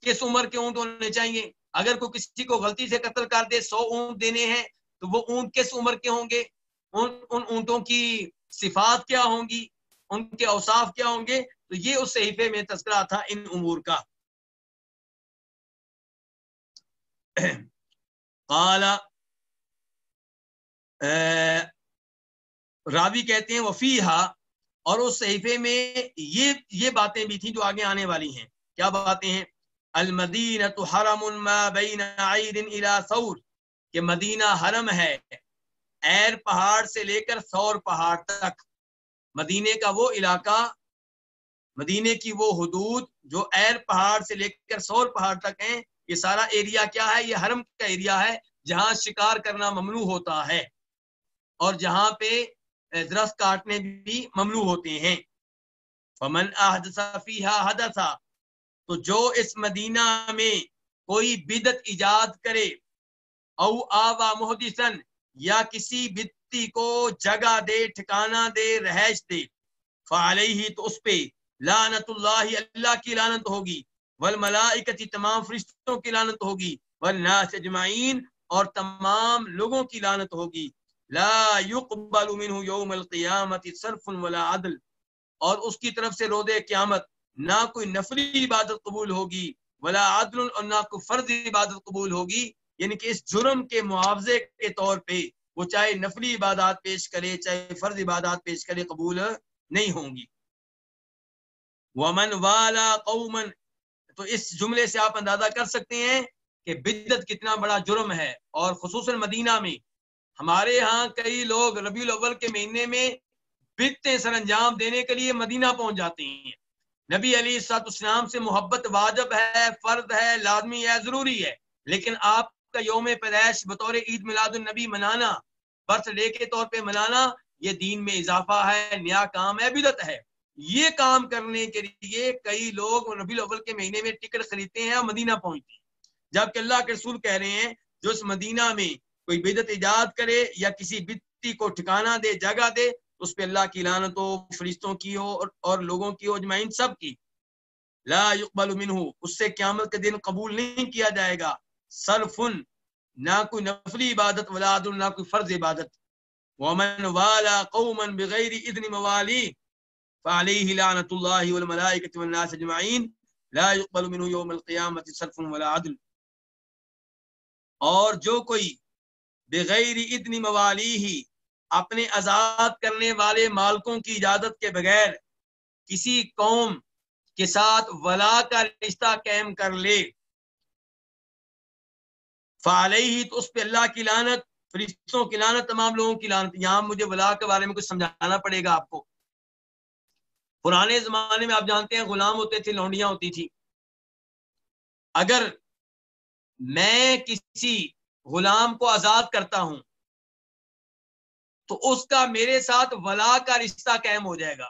کس عمر کے اونٹ ہونے چاہیے؟ اگر کوئی کسی کو غلطی سے قتل کر دے، سو اونٹ دینے ہیں، تو وہ اونٹ کس عمر کے ہوں گے؟ ان اونٹوں کی صفات کیا ہوں گی؟ ان کے اوصاف کیا ہوں گے؟ تو یہ اس صحیفے میں تذکرہ تھا ان امور کا۔ راوی کہتے ہیں وفیحا اور اس صحیفے میں یہ یہ باتیں بھی تھیں جو آگے آنے والی ہیں۔ کیا باتیں ہیں؟ المدینہ تو حرم بین عید الى ثور، کہ مدینہ حرم ہے ایر پہاڑ سے لے کر سور پہاڑ تک۔ مدینے کا وہ علاقہ، مدینے کی وہ حدود جو ایر پہاڑ سے لے کر سور پہاڑ تک ہیں، یہ سارا ایریا کیا ہے؟ یہ حرم کا ایریا ہے، جہاں شکار کرنا ممنوع ہوتا ہے۔ اور جہاں پہ درخت کاٹنے بھی ممنوع ہوتے ہیں۔ فمن فیہا حدثا تو جو اس مدینہ میں کوئی بدت ایجاد کرے، او آوا محدثن یا کسی بدتی کو جگہ دے، ٹھکانہ دے، رہائش دے، فعلیہ تو اس پہ لعنت اللہ اللہ کی لعنت ہوگی، والملائکتی تمام فرشتوں کی لعنت ہوگی، والناس اجمعین اور تمام لوگوں کی لعنت ہوگی۔ لا يقبل منه يوم القیامت صرف ولا عدل۔ اور اس کی طرف سے رودے قیامت۔ نہ کوئی نفلی عبادت قبول ہوگی، ولا عدل اور نہ کوئی فرض عبادت قبول ہوگی۔ یعنی کہ اس جرم کے معاوضے کے طور پہ وہ چاہے نفلی عبادات پیش کرے، چاہے فرض عبادات پیش کرے، قبول نہیں ہوں گی۔ ومن والا قومن تو اس جملے سے آپ اندازہ کر سکتے ہیں کہ بدت کتنا بڑا جرم ہے۔ اور خصوصاً مدینہ میں۔ ہمارے ہاں کئی لوگ ربیع الاول کے مہینے میں بدتیں سر انجام دینے کے لیے مدینہ پہنچ جاتے ہیں۔ نبی علی سات اسلام سے محبت واجب ہے فرد ہے، لازمی ہے، ضروری ہے۔ لیکن آپ کا یوم پیدائش بطور عید میلاد النبی منانا، برتھ ڈے کے طور پہ منانا، یہ دین میں اضافہ ہے، نیا کام ہے بدت ہے۔ یہ کام کرنے کے لیے کئی لوگ ربی الاول کے مہینے میں ٹکٹ خریدتے ہیں اور مدینہ پہنچتے ہیں۔ جبکہ اللہ کے رسول کہہ رہے ہیں، جو اس مدینہ میں کوئی بدت ایجاد کرے یا کسی بدتی کو ٹھکانہ دے، جگہ دے اس پہ اللہ کی لانت ہو فرشتوں کی ہو اور اور لوگوں کی ہو، اجمعین سب کی۔ لا يقبل منہ اس سے قیامت کے دن قبول نہیں کیا جائے گا۔ صرفن، نہ کوئی نفلی عبادت ولاد نہ کوئی فرض عبادت۔ ومن والا قوما بغیر اذن موالی فعليه لعنة الله والملائكة والناس اجمعين لا يقبل منه يوم القيامة صرف ولا عدل۔ اور جو کوئی بغیر اذن موالی ہی اپنے آزاد کرنے والے مالکوں کی اجازت کے بغیر کسی قوم کے ساتھ ولا کا رشتہ قائم کر لے۔ فعلیہ ہی تو اس پہ اللہ کی لانت فرشتوں کی لانت تمام لوگوں کی لانت یہاں مجھے ولا کے بارے میں کچھ سمجھانا پڑے گا آپ کو۔ پرانے زمانے میں آپ جانتے ہیں غلام ہوتے تھے، لونڈیاں ہوتی تھی اگر میں کسی غلام کو آزاد کرتا ہوں تو اس کا میرے ساتھ ولا کا رشتہ قائم ہو جائے گا۔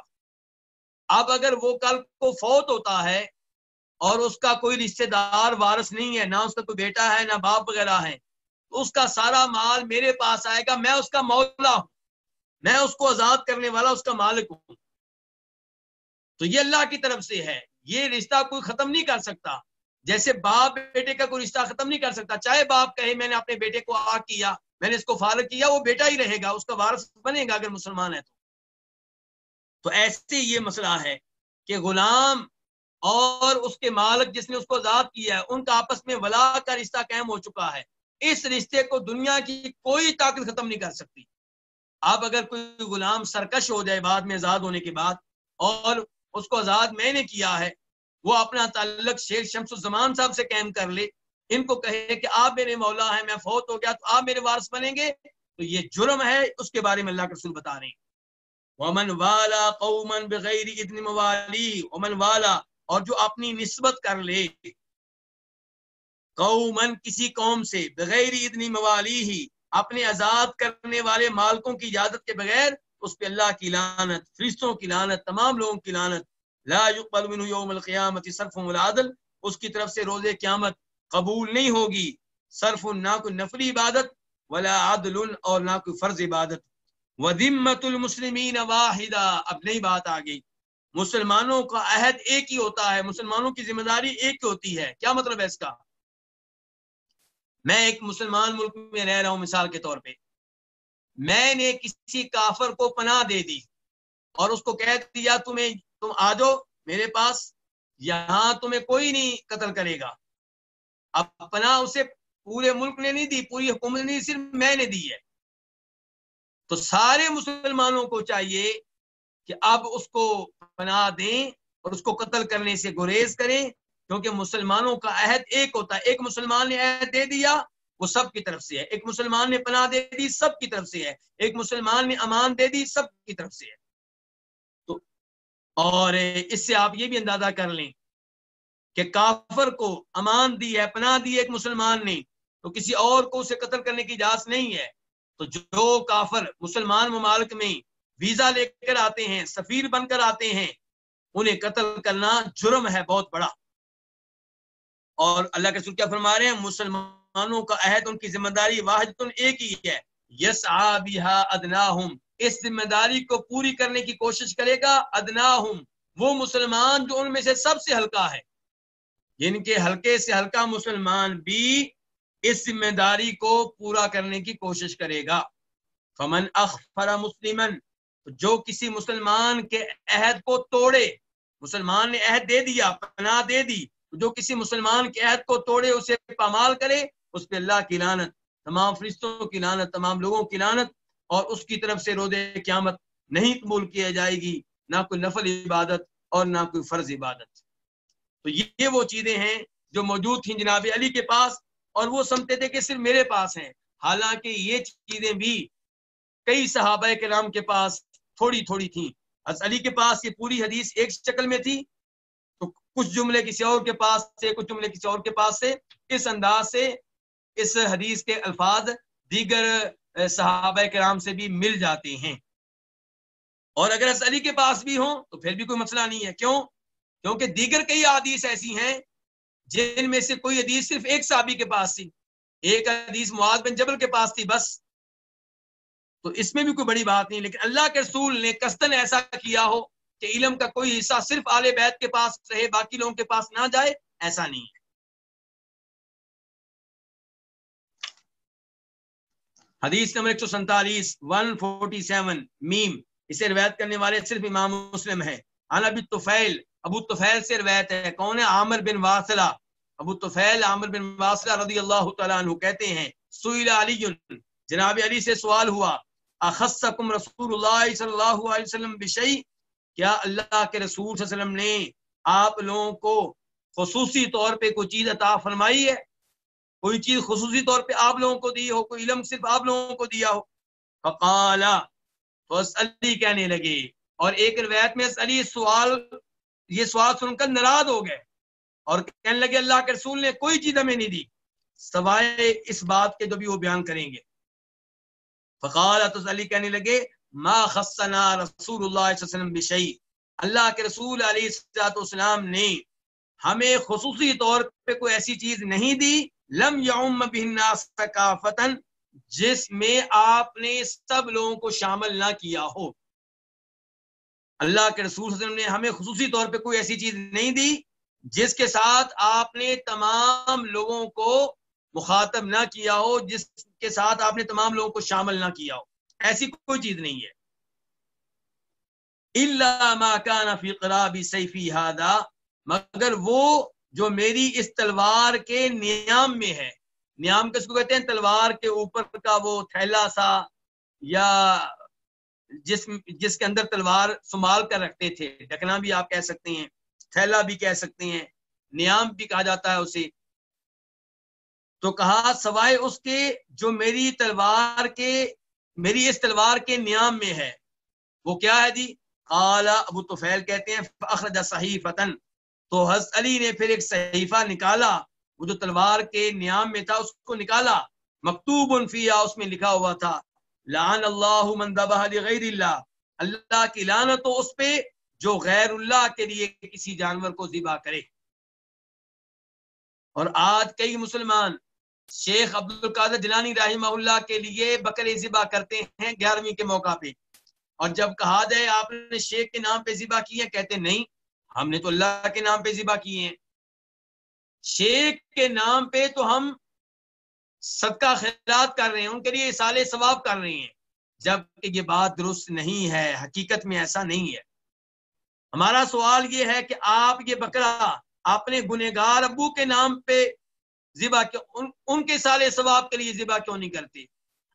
اب اگر وہ کل کو فوت ہوتا ہے اور اس کا کوئی رشتہ دار وارث نہیں ہے، نہ اس کا کوئی بیٹا ہے، نہ باپ وغیرہ ہے، تو اس کا سارا مال میرے پاس آئے گا، میں اس کا مولا ہوں۔ میں اس کو آزاد کرنے والا، اس کا مالک ہوں۔ تو یہ اللہ کی طرف سے ہے۔ یہ رشتہ کوئی ختم نہیں کر سکتا۔ جیسے باپ بیٹے کا کوئی رشتہ ختم نہیں کر سکتا۔ چاہے باپ کہے، میں نے اپنے بیٹے کو آ کیا۔ میں نے اس کو فارغ کیا، وہ بیٹا ہی رہے گا، اس کا وارث بنے گا اگر مسلمان ہے تو۔ تو ایسے یہ مسئلہ ہے کہ غلام اور اس کے مالک جس نے اس کو آزاد کیا ہے، ان کا آپس میں ولا کا رشتہ قائم ہو چکا ہے۔ اس رشتے کو دنیا کی کوئی طاقت ختم نہیں کر سکتی۔ اب اگر کوئی غلام سرکش ہو جائے بعد میں آزاد ہونے کے بعد اور اس کو آزاد میں نے کیا ہے، وہ اپنا تعلق شیخ شمس الزمان صاحب سے قائم کر لے۔ ان کو کہے کہ آپ میرے مولا ہیں، میں فوت ہو گیا، تو آپ میرے وارث بنیں گے۔ تو یہ جرم ہے، اس کے بارے میں اللہ کے رسول بتا رہے ہیں۔ ومن والا قومن بغیر اتنی موالی ومن والا، اور جو اپنی نسبت کر لے۔ قومن کسی قوم سے بغیر اتنی موالی ہی اپنے آزاد کرنے والے مالکوں کی اجازت کے بغیر، اس پہ اللہ کی لانت فرشتوں کی لانت تمام لوگوں کی لانت لا يقبل منه يوم القیامت صرف العدل اس کی طرف سے روز قیامت قبول نہیں ہوگی۔ صرف نہ کوئی نفلی عبادت، ولا عدل اور نہ کوئی فرض عبادت۔ ودمت المسلمین واحدہ اب نئی بات آ گئی مسلمانوں کا عہد ایک ہی ہوتا ہے، مسلمانوں کی ذمہ داری ایک ہی ہوتی ہے۔ کیا مطلب ہے اس کا؟ میں ایک مسلمان ملک میں رہ رہا ہوں مثال کے طور پہ۔ میں نے کسی کافر کو پناہ دے دی اور اس کو کہہ دیا، تمہیں تم آ جاؤ میرے پاس، یہاں تمہیں کوئی نہیں قتل کرے گا۔ اب پناہ اسے پورے ملک نے نہیں دی، پوری حکومت نے صرف میں نے دی ہے۔ تو سارے مسلمانوں کو چاہیے کہ اب اس کو پناہ دیں اور اس کو قتل کرنے سے گریز کریں، کیونکہ مسلمانوں کا عہد ایک ہوتا ہے۔ ایک مسلمان نے عہد دے دیا، وہ سب کی طرف سے ہے۔ ایک مسلمان نے پناہ دے دی، سب کی طرف سے ہے۔ ایک مسلمان نے امان دے دی، سب کی طرف سے ہے۔ تو اور اس سے آپ یہ بھی اندازہ کر لیں کہ کافر کو امان دی ہے، پناہ دی ایک مسلمان نے، تو کسی اور کو اسے قتل کرنے کی اجازت نہیں ہے۔ تو جو کافر مسلمان ممالک میں ویزا لے کر آتے ہیں، سفیر بن کر آتے ہیں، انہیں قتل کرنا جرم ہے بہت بڑا۔ اور اللہ کے کیا فرما رہے ہیں؟ مسلمانوں کا عہد، ان کی ذمہ داری واحد ایک ہی ہے۔ یس ادنا اس ذمہ داری کو پوری کرنے کی کوشش کرے گا ادنا وہ مسلمان جو ان میں سے سب سے ہلکا ہے۔ جن کے ہلکے سے ہلکا مسلمان بھی اس ذمہ داری کو پورا کرنے کی کوشش کرے گا۔ فمن اخفر مسلمن جو کسی مسلمان کے عہد کو توڑے، مسلمان نے عہد دے دیا، پناہ دے دی، جو کسی مسلمان کے عہد کو توڑے، اسے پامال کرے، اس پہ اللہ کی لانت تمام فرشتوں کی لانت تمام لوگوں کی لانت اور اس کی طرف سے روز قیامت نہیں قبول کیا جائے گی، نہ کوئی نفل عبادت اور نہ کوئی فرض عبادت۔ تو یہ وہ چیزیں ہیں جو موجود تھیں جناب علی کے پاس اور وہ سمجھتے تھے کہ صرف میرے پاس ہیں۔ حالانکہ یہ چیزیں بھی کئی صحابہ کے نام کے پاس تھوڑی تھوڑی تھیں۔ علی کے پاس یہ پوری حدیث ایک شکل میں تھی۔ تو کچھ جملے کسی اور کے پاس سے، کچھ جملے کسی اور کے پاس سے۔ اس انداز سے اس حدیث کے الفاظ دیگر صحابہ کرام سے بھی مل جاتے ہیں۔ اور اگر حضرت علی کے پاس بھی ہوں تو پھر بھی کوئی مسئلہ نہیں ہے۔ کیوں؟ کیونکہ دیگر کئی حدیث ایسی ہیں جن میں سے کوئی حدیث صرف ایک صحابی کے پاس تھی، ایک حدیث معاذ بن جبل کے پاس تھی بس۔ تو اس میں بھی کوئی بڑی بات نہیں، لیکن اللہ کے رسول نے کستن ایسا کیا ہو کہ علم کا کوئی حصہ صرف آل بیت کے پاس رہے، باقی لوگوں کے پاس نہ جائے، ایسا نہیں ہے۔ حدیث نمبر ایک سو سینتالیس ون فورٹی سیون میم، اسے روایت کرنے والے صرف امام مسلم ہے ابی ابو توفیل سے روایت ہے۔ کون ہے؟ عامر بن واسلہ ابو توفیل عامر بن واسلہ رضی اللہ تعالیٰ عنہ کہتے ہیں، سئل علی جناب علی سے سوال ہوا، اخصکم رسول اللہ صلی اللہ علیہ وسلم بشئی کیا اللہ کے رسول صلی اللہ علیہ وسلم نے آپ لوگوں کو خصوصی طور پہ کوئی چیز عطا فرمائی ہے؟ کوئی چیز خصوصی طور پہ آپ لوگوں کو دی ہو، کوئی علم صرف آپ لوگوں کو دیا ہو؟ فقالا، تو علی کہنے لگے۔ اور ایک روایت میں علی سوال یہ سوال سن کر ناراض ہو گئے اور کہنے لگے اللہ کے رسول نے کوئی چیز ہمیں نہیں دی، سوائے اس بات کے جو بھی وہ بیان کریں گے۔ فقال علی کہنے لگے، ما خصنا رسول اللہ صلی اللہ علیہ وسلم بشئی اللہ کے رسول علیہ السلام نے ہمیں خصوصی طور پہ کوئی ایسی چیز نہیں دی، لم یعم الناس ثقافتا، جس میں آپ نے سب لوگوں کو شامل نہ کیا ہو۔ اللہ کے رسول صلی اللہ علیہ وسلم نے ہمیں خصوصی طور پہ کوئی ایسی چیز نہیں دی جس کے ساتھ آپ نے تمام لوگوں کو مخاطب نہ کیا ہو، جس کے ساتھ آپ نے تمام لوگوں کو شامل نہ کیا ہو۔ ایسی کوئی چیز نہیں ہے۔ سیفی ہادا مگر وہ جو میری اس تلوار کے نیام میں ہے۔ نیام کس کو کہتے ہیں؟ تلوار کے اوپر کا وہ تھیلا سا یا جس جس کے اندر تلوار سنبھال کر رکھتے تھے ڈکنا بھی آپ کہہ سکتے ہیں، تھیلا بھی کہہ سکتے ہیں، نیام بھی کہا جاتا ہے اسے۔ تو کہا، سوائے اس کے جو میری تلوار کے، میری اس تلوار کے نیام میں ہے۔ وہ کیا ہے جی؟ اعلی ابو توفیل کہتے ہیں اخرج صحیفتن تو حضرت علی نے پھر ایک صحیفہ نکالا، وہ جو تلوار کے نیام میں تھا، اس کو نکالا۔ مکتوب فیہ اس میں لکھا ہوا تھا۔ لعن اللہ من ذبح لغیر اللہ۔ اللہ کی لعنت تو اس پہ جو غیر اللہ کے لیے کسی جانور کو ذبح کرے۔ اور آج کئی مسلمان شیخ عبد القادر جلانی رحمہ اللہ کے لیے بکرے ذبح کرتے ہیں گیارہویں کے موقع پہ۔ اور جب کہا جائے آپ نے شیخ کے نام پہ ذبح کی ہے کہتے نہیں، ہم نے تو اللہ کے نام پہ ذبح کیے ہیں۔ شیخ کے نام پہ تو ہم صدقہ خیرات کر رہے ہیں ان کے لیے سال ثواب کر رہے ہیں۔ جبکہ یہ بات درست نہیں ہے حقیقت میں ایسا نہیں ہے۔ ہمارا سوال یہ ہے کہ آپ یہ بکرا اپنے گنہگار ابو کے نام پہ ذبح ان, ان کے سال ثواب کے لیے ذبح کیوں نہیں کرتے؟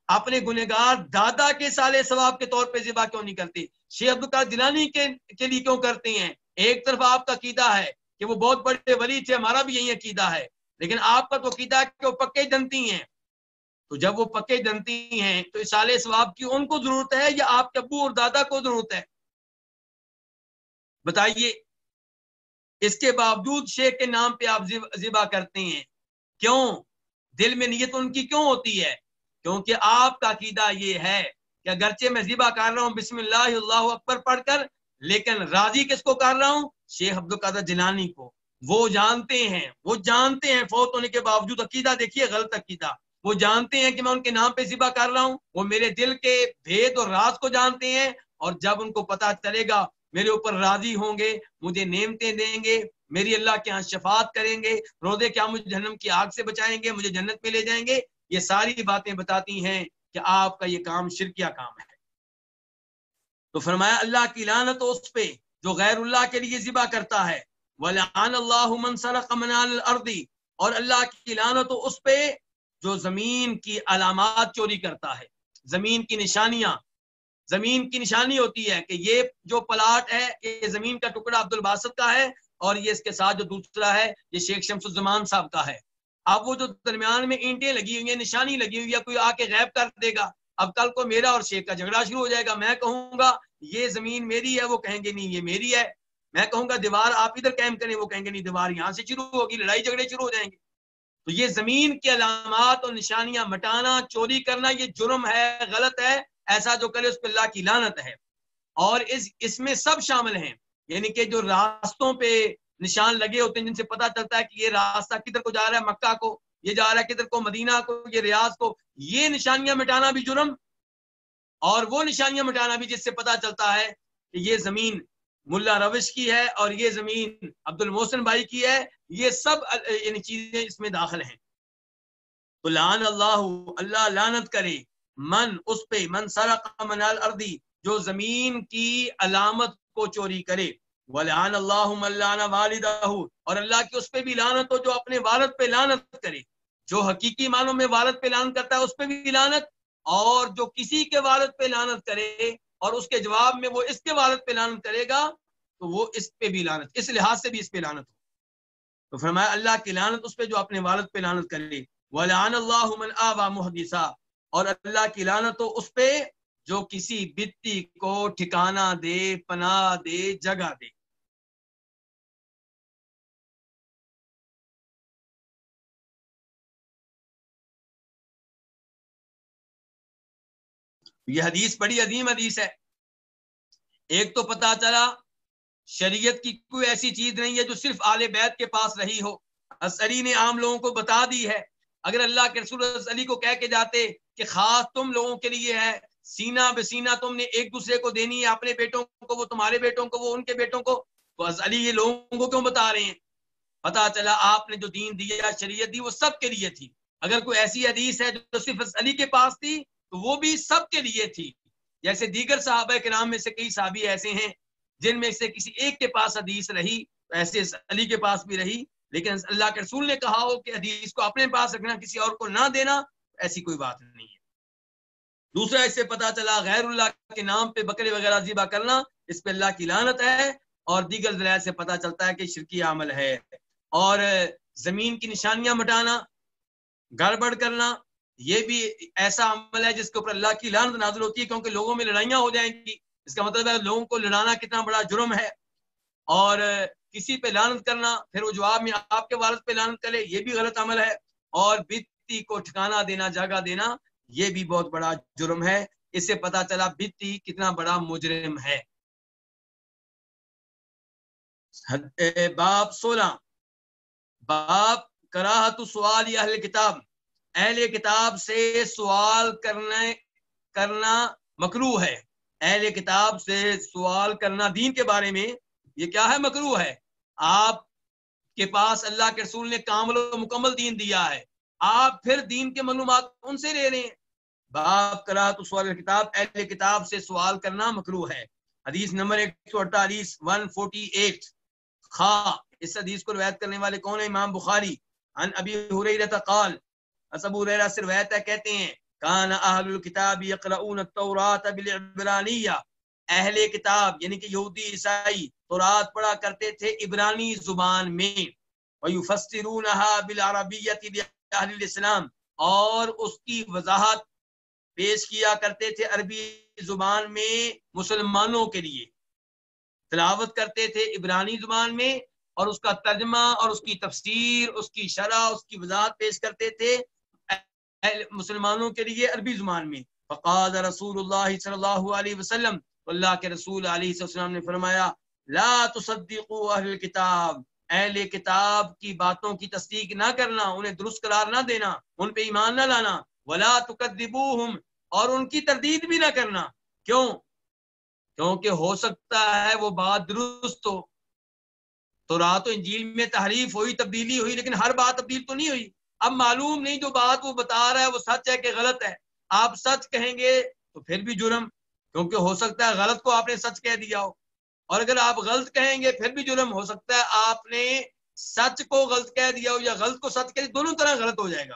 اپنے گنہگار دادا کے سال ثواب کے طور پہ ذبح کیوں نہیں کرتے؟ شیخ عبد دلانی کے, کے لیے کیوں کرتے ہیں؟ ایک طرف آپ کا عقیدہ ہے کہ وہ بہت بڑے ولی تھے ہمارا بھی یہی عقیدہ ہے۔ لیکن آپ کا تو عقیدہ ہے کہ وہ پکے جنتی ہیں۔ تو جب وہ پکے جنتی ہیں، تو اس سال ثواب کی ان کو ضرورت ہے یا آپ کے ابو اور دادا کو ضرورت ہے؟ بتائیے، اس کے باوجود شیخ کے نام پہ آپ ذبح کرتے ہیں، کیوں؟ دل میں نیت ان کی کیوں ہوتی ہے؟ کیونکہ آپ کا عقیدہ یہ ہے کہ اگرچہ میں ذبح کر رہا ہوں، بسم اللہ اللہ اکبر پڑھ کر، لیکن راضی کس کو کر رہا ہوں؟ شیخ عبد القادر جنانی کو۔ وہ جانتے ہیں، وہ جانتے ہیں فوت ہونے کے باوجود عقیدہ، دیکھیے غلط عقیدہ۔ وہ جانتے ہیں کہ میں ان کے نام پہ ذبح کر رہا ہوں، وہ میرے دل کے بھید اور راز کو جانتے ہیں اور جب ان کو پتا چلے گا میرے اوپر راضی ہوں گے، مجھے نعمتیں دیں گے، میری اللہ کے ہاں شفاعت کریں گے، روزے کیا مجھے جہنم کی آگ سے بچائیں گے، مجھے جنت میں لے جائیں گے۔ یہ ساری باتیں بتاتی ہیں کہ آپ کا یہ کام شرکیہ کام ہے۔ تو فرمایا اللہ کی لانت اس پہ جو غیر اللہ کے لیے ذبح کرتا ہے۔ وَلَعَانَ اللَّهُ مَنْ سَرَقَ مَنَالِ اور اللہ کی لانت اس پہ جو زمین کی علامات چوری کرتا ہے۔ زمین کی نشانیاں۔ زمین کی نشانی ہوتی ہے کہ یہ جو پلاٹ ہے، یہ زمین کا ٹکڑا عبد الباسط کا ہے اور یہ اس کے ساتھ جو دوسرا ہے، یہ شیخ شمس الزمان صاحب کا ہے۔ اب وہ جو درمیان میں اینٹیں لگی ہوئی ہیں، نشانی لگی ہوئی ہے، کوئی آ کے غیب کر دے گا۔ اب کل کو میرا اور شیخ کا جھگڑا شروع ہو جائے گا۔ میں کہوں گا، یہ زمین میری ہے، وہ کہیں گے نہیں، یہ میری ہے۔ میں کہوں گا دیوار آپ ادھر قائم کریں، وہ کہیں گے نہیں، دیوار یہاں سے شروع ہوگی، لڑائی جھگڑے شروع ہو جائیں گے۔ تو یہ زمین کی علامات اور نشانیاں مٹانا، چوری کرنا، یہ جرم ہے، غلط ہے، ایسا جو کرے اس پہ اللہ کی لانت ہے۔ اور اس اس میں سب شامل ہیں۔ یعنی کہ جو راستوں پہ نشان لگے ہوتے ہیں، جن سے پتا چلتا ہے کہ یہ راستہ کدھر کو جا رہا ہے، مکہ کو، یہ جا رہا ہے کدھر کو، مدینہ کو، یہ ریاض کو، یہ نشانیاں مٹانا بھی جرم۔ اور وہ نشانیاں مٹانا بھی جس سے پتا چلتا ہے کہ یہ زمین ملا روش کی ہے اور یہ زمین عبد المحسن بھائی کی ہے، یہ سب یعنی چیزیں اس میں داخل ہیں۔ تو لان اللہ اللہ لانت کرے، من اس پہ، من سرق منال اردی جو زمین کی علامت کو چوری کرے۔ ولعن اللہ اللہ والدہ، اور اللہ کی اس پہ بھی لانت ہو، جو اپنے والد پہ لانت کرے۔ جو حقیقی معنوں میں والد پہ لانت کرتا ہے، اس پہ بھی لانت اور جو کسی کے والد پہ لانت کرے اور اس کے جواب میں وہ اس کے والد پہ لانت کرے گا، تو وہ اس پہ بھی لانت اس لحاظ سے بھی اس پہ لانت ہو۔ تو فرمایا، اللہ کی لانت اس پہ جو اپنے والد پہ لانت کرے۔ ولان اللہ من آبا اور اللہ کی لانت ہو اس پہ جو کسی بتی کو ٹھکانہ دے، پناہ دے، جگہ دے۔ یہ حدیث بڑی عظیم حدیث ہے۔ ایک تو پتا چلا شریعت کی کوئی ایسی چیز نہیں ہے جو صرف آل بیت کے پاس رہی ہو۔ علی نے عام لوگوں کو بتا دی ہے۔ اگر اللہ کے رسول علی کو کہہ کے جاتے کہ خاص تم لوگوں کے لیے ہے سینہ بسینہ تم نے ایک دوسرے کو دینی ہے، اپنے بیٹوں کو، وہ تمہارے بیٹوں کو، وہ ان کے بیٹوں کو، تو علی یہ لوگوں کو کیوں بتا رہے ہیں؟ پتا چلا آپ نے جو دین دیا، شریعت دی، وہ سب کے لیے تھی۔ اگر کوئی ایسی حدیث ہے جو صرف علی کے پاس تھی تو وہ بھی سب کے لیے تھی۔ جیسے دیگر صحابہ کے نام میں سے کئی صحابی ایسے ہیں جن میں سے کسی ایک کے پاس حدیث رہی، ایسے علی کے پاس بھی رہی، لیکن اللہ کے رسول نے کہا ہو کہ حدیث کو اپنے پاس رکھنا، کسی اور کو نہ دینا، ایسی کوئی بات نہیں ہے۔ دوسرا اس سے پتا چلا غیر اللہ کے نام پہ بکرے وغیرہ ذبح کرنا، اس پہ اللہ کی لانت ہے اور دیگر ذرائع سے پتا چلتا ہے کہ شرکی عمل ہے۔ اور زمین کی نشانیاں مٹانا، گڑبڑ کرنا یہ بھی ایسا عمل ہے جس کے اوپر اللہ کی لانت نازل ہوتی ہے کیونکہ لوگوں میں لڑائیاں ہو جائیں گی۔ اس کا مطلب ہے لوگوں کو لڑانا کتنا بڑا جرم ہے۔ اور کسی پہ لانت کرنا، پھر وہ جواب میں آپ کے والد پہ لانت کرے، یہ بھی غلط عمل ہے۔ اور بتی کو ٹھکانا دینا جگہ دینا، یہ بھی بہت بڑا جرم ہے۔ اس سے پتا چلا بتی کتنا بڑا مجرم ہے۔ باب سولہ۔ باب کراہت سوال اہل کتاب۔ اہل کتاب سے سوال کرنے، کرنا مکرو ہے۔ اہل کتاب سے سوال کرنا دین کے بارے میں یہ کیا ہے؟ مکرو ہے۔ آپ کے پاس اللہ کے رسول نے کامل و مکمل دین دیا ہے۔ آپ پھر دین کے معلومات ان سے لے رہے ہیں باپ کرا تو سوال کتاب اہل کتاب سے سوال کرنا مکرو ہے۔ حدیث نمبر ایک سو اڑتالیس ون فورٹی ایٹ خواہ، اس حدیث کو روایت کرنے والے کون ہیں؟ امام بخاری۔ ان ابھی حریرت قال ابو ریرا سے روایت ہے، کہتے ہیں، کان اہل الكتاب یقرؤون التوراۃ بالعبرانیہ۔ اہل کتاب یعنی کہ یہودی، عیسائی، تورات پڑھا کرتے تھے عبرانی زبان میں۔ ویفسرونها بالعربیۃ لاہل الاسلام اور اس کی وضاحت پیش کیا کرتے تھے عربی زبان میں مسلمانوں کے لیے۔ تلاوت کرتے تھے عبرانی زبان میں اور اس کا ترجمہ اور اس کی تفسیر، اس کی شرح، اس کی وضاحت پیش کرتے تھے۔ مسلمانوں کے لیے عربی زبان میں۔ فقاد رسول اللہ صلی اللہ علیہ وسلم اللہ کے رسول علیہ وسلم نے فرمایا، لا تصدقوا اہل کتاب اہل کتاب کی باتوں کی تصدیق نہ کرنا، انہیں درست قرار نہ دینا، ان پہ ایمان نہ لانا۔ ولا تکذبوہم، اور ان کی تردید بھی نہ کرنا۔ کیوں؟ کیونکہ ہو سکتا ہے وہ بات درست ہو۔ تو رات و انجیل میں تحریف ہوئی، تبدیلی ہوئی، لیکن ہر بات تبدیل تو نہیں ہوئی۔ اب معلوم نہیں جو بات وہ بتا رہا ہے، وہ سچ ہے کہ غلط ہے۔ آپ سچ کہیں گے تو پھر بھی جرم، کیونکہ ہو سکتا ہے غلط کو آپ نے سچ کہہ دیا ہو۔ اور اگر آپ غلط کہیں گے، پھر بھی جرم ہو سکتا ہے آپ نے سچ کو غلط کہہ دیا ہو یا غلط کو سچ کہہ دیا، دونوں طرح غلط ہو جائے گا۔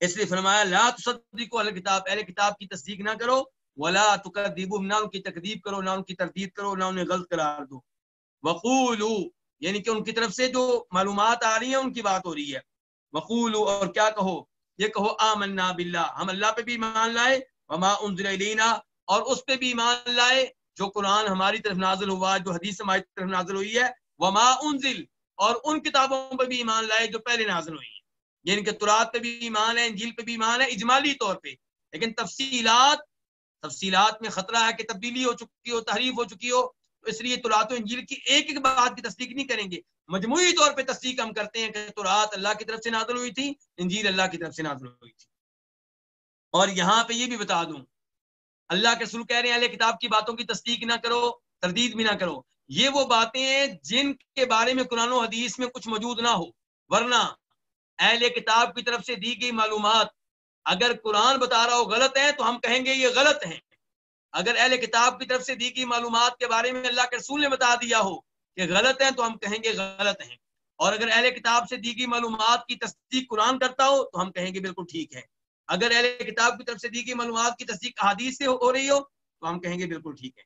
اس لیے فرمایا، لا تصدقوا اہل کتاب اہل کتاب کی تصدیق نہ کرو، ولا تکذبوا، نہ ان کی تکذیب کرو، نہ ان کی تردید کرو، نہ انہیں غلط قرار دو۔ وقولوا یعنی کہ ان کی طرف سے جو معلومات آ رہی ہیں، ان کی بات ہو رہی ہے۔ وقول اور کیا کہو؟ یہ کہو، آمنا باللہ۔ ہم اللہ پہ بھی ایمان لائے، وما انزل الینا۔ اور اس پہ بھی ایمان لائے، جو قرآن ہماری طرف نازل ہوا، جو حدیث ہماری طرف نازل ہوئی ہے۔ وما انزل۔ اور ان کتابوں پہ بھی ایمان لائے، جو پہلے نازل ہوئی ہیں۔ یعنی کہ ترات پہ بھی ایمان ہے، انجیل پہ بھی ایمان ہے، اجمالی طور پہ۔ لیکن تفصیلات تفصیلات میں خطرہ ہے کہ تبدیلی ہو چکی ہو، تحریف ہو چکی ہو تو اس لیے تورات و انجیل کی ایک ایک بات کی تصدیق نہیں کریں گے۔ مجموعی طور پہ تصدیق ہم کرتے ہیں کہ تورات اللہ کی طرف سے نازل ہوئی تھی، انجیل اللہ کی طرف سے نازل ہوئی تھی۔ اور یہاں پہ یہ بھی بتا دوں، اللہ کے سلو کہہ رہے ہیں اللہ کتاب کی باتوں کی تصدیق نہ کرو، تردید بھی نہ کرو۔ یہ وہ باتیں ہیں جن کے بارے میں قرآن و حدیث میں کچھ موجود نہ ہو۔ ورنہ اہل کتاب کی طرف سے دی گئی معلومات، اگر قرآن بتا رہا ہو غلط ہے تو ہم کہیں گے یہ غلط ہیں اگر اہل کتاب کی طرف سے دی گئی معلومات کے بارے میں اللہ کے رسول نے بتا دیا ہو کہ غلط ہیں تو ہم کہیں گے غلط ہیں۔ اور اگر اہل کتاب سے دی گئی معلومات کی تصدیق قرآن کرتا ہو تو ہم کہیں گے بالکل ٹھیک ہے اگر اہل کتاب کی طرف سے دی گئی معلومات کی تصدیق حادیث سے ہو رہی ہو تو ہم کہیں گے بالکل ٹھیک ہے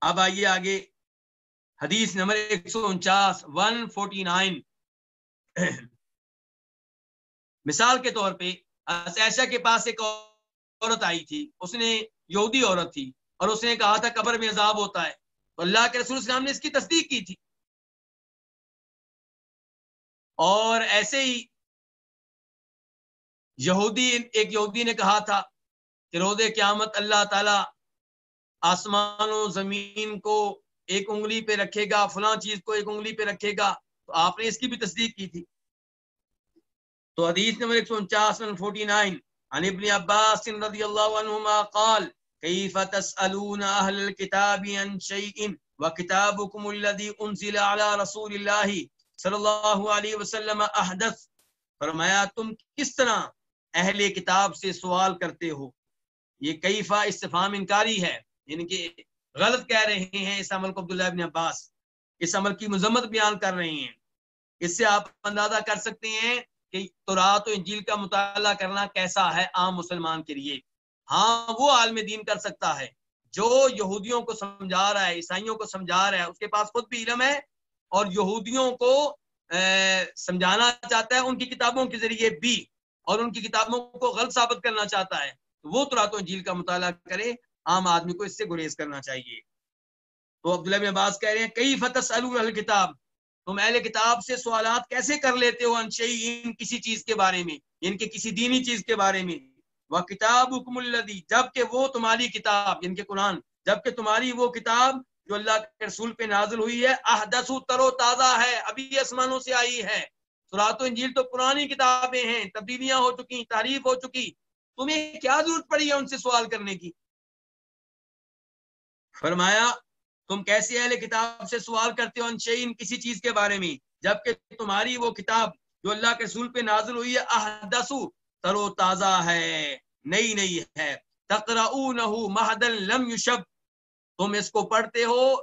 اب آئیے آگے حدیث نمبر ایک سو انچاس ون فورٹی نائن مثال کے طور پہ کے پاس ایک عورت آئی تھی، اس نے یہودی عورت تھی اور اس نے کہا تھا قبر میں عذاب ہوتا ہے۔ تو اللہ کے رسول اسلام نے اس کی تصدیق کی تھی۔ اور ایسے ہی یہودی، ایک یہودی نے کہا تھا کہ روز قیامت اللہ تعالی آسمان و زمین کو ایک انگلی پہ رکھے گا، فلاں چیز کو ایک انگلی پہ رکھے گا۔ تو آپ نے اس کی بھی تصدیق کی تھی۔ تو حدیث نمبر ایک سو انچاس فورٹی نائن عن ابن عباس رضی اللہ عنہما قال كيف تسألون أهل الكتاب عن شيء وكتابكم الذي أنزل على رسول الله صلی اللہ علیہ وسلم احدث؟ فرمایا، تم کس طرح اہل کتاب سے سوال کرتے ہو؟ یہ کیفا استفام انکاری ہے؟ یعنی کہ غلط کہہ رہے ہیں اس عمل کو عبداللہ ابن عباس۔ اس عمل کی مذمت بیان کر رہے ہیں۔ اس سے آپ اندازہ کر سکتے ہیں کہ تورات و انجیل کا مطالعہ کرنا کیسا ہے عام مسلمان کے لیے؟ ہاں وہ عالم دین کر سکتا ہے۔ جو یہودیوں کو سمجھا رہا ہے، عیسائیوں کو سمجھا رہا ہے، اس کے پاس خود بھی علم ہے اور یہودیوں کو سمجھانا چاہتا ہے ان کی کتابوں کے ذریعے بھی اور ان کی کتابوں کو غلط ثابت کرنا چاہتا ہے۔ وہ ترات و انجیل کا مطالعہ کرے، عام آدمی کو اس سے گریز کرنا چاہیے۔ تو عبداللہ میں عباس کہہ رہے ہیں کئی فتح کتاب تم اہل کتاب سے سوالات کیسے کر لیتے ہو انشئی کسی چیز کے بارے میں؟ ان کے کسی دینی چیز کے بارے میں؟ وہ کتاب حکم الدی جبکہ وہ تمہاری کتاب یعنی کہ قرآن، جبکہ تمہاری وہ کتاب جو اللہ کے رسول پہ نازل ہوئی ہے احدث تر و تازہ ہے، ابھی آسمانوں سے آئی ہے۔ سرات و انجیل تو پرانی کتابیں ہیں، تبدیلیاں ہو چکی تعریف ہو چکی۔ تمہیں کیا ضرورت پڑی ہے ان سے سوال کرنے کی؟ فرمایا تم کیسے اہل کتاب سے سوال کرتے ہو انشین کسی چیز کے بارے میں؟ جبکہ تمہاری وہ کتاب جو اللہ کے رسول پہ نازل ہوئی ہے احدث تر و تازہ ہے، نئی نئی ہے۔ محدن لم یشب۔ تم اس کو پڑھتے ہو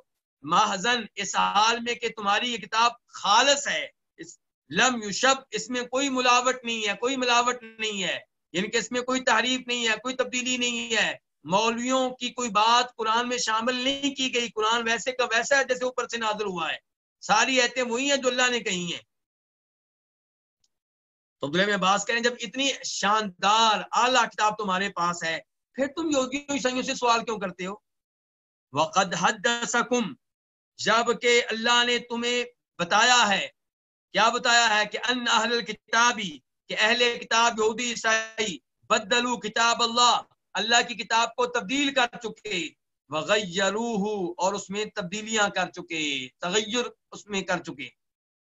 محضن اس حال میں کہ تمہاری یہ کتاب خالص ہے۔ اس لم یشب، اس میں کوئی ملاوٹ نہیں ہے، کوئی ملاوٹ نہیں ہے۔ یعنی کہ اس میں کوئی تعریف نہیں ہے، کوئی تبدیلی نہیں ہے۔ مولویوں کی کوئی بات قرآن میں شامل نہیں کی گئی۔ قرآن ویسے کا ویسا ہے جیسے اوپر سے نازل ہوا ہے۔ ساری ایتیں وہی ہیں جو اللہ نے کہی ہیں۔ تو عبداللہ میں باز کریں جب اتنی شاندار اعلیٰ کتاب تمہارے پاس ہے، پھر تم یہودیوں عیسائیوں سے سوال کیوں کرتے ہو؟ وقد حدثکم جبکہ اللہ نے تمہیں بتایا ہے۔ کیا بتایا ہے؟ کہ ان اہل الكتابی کہ اہل کتاب یہودی عیسائی بدلو کتاب اللہ۔ اللہ کی کتاب کو تبدیل کر چکے۔ وغیروہ اور اس میں تبدیلیاں کر چکے۔ تغیر اس میں کر چکے۔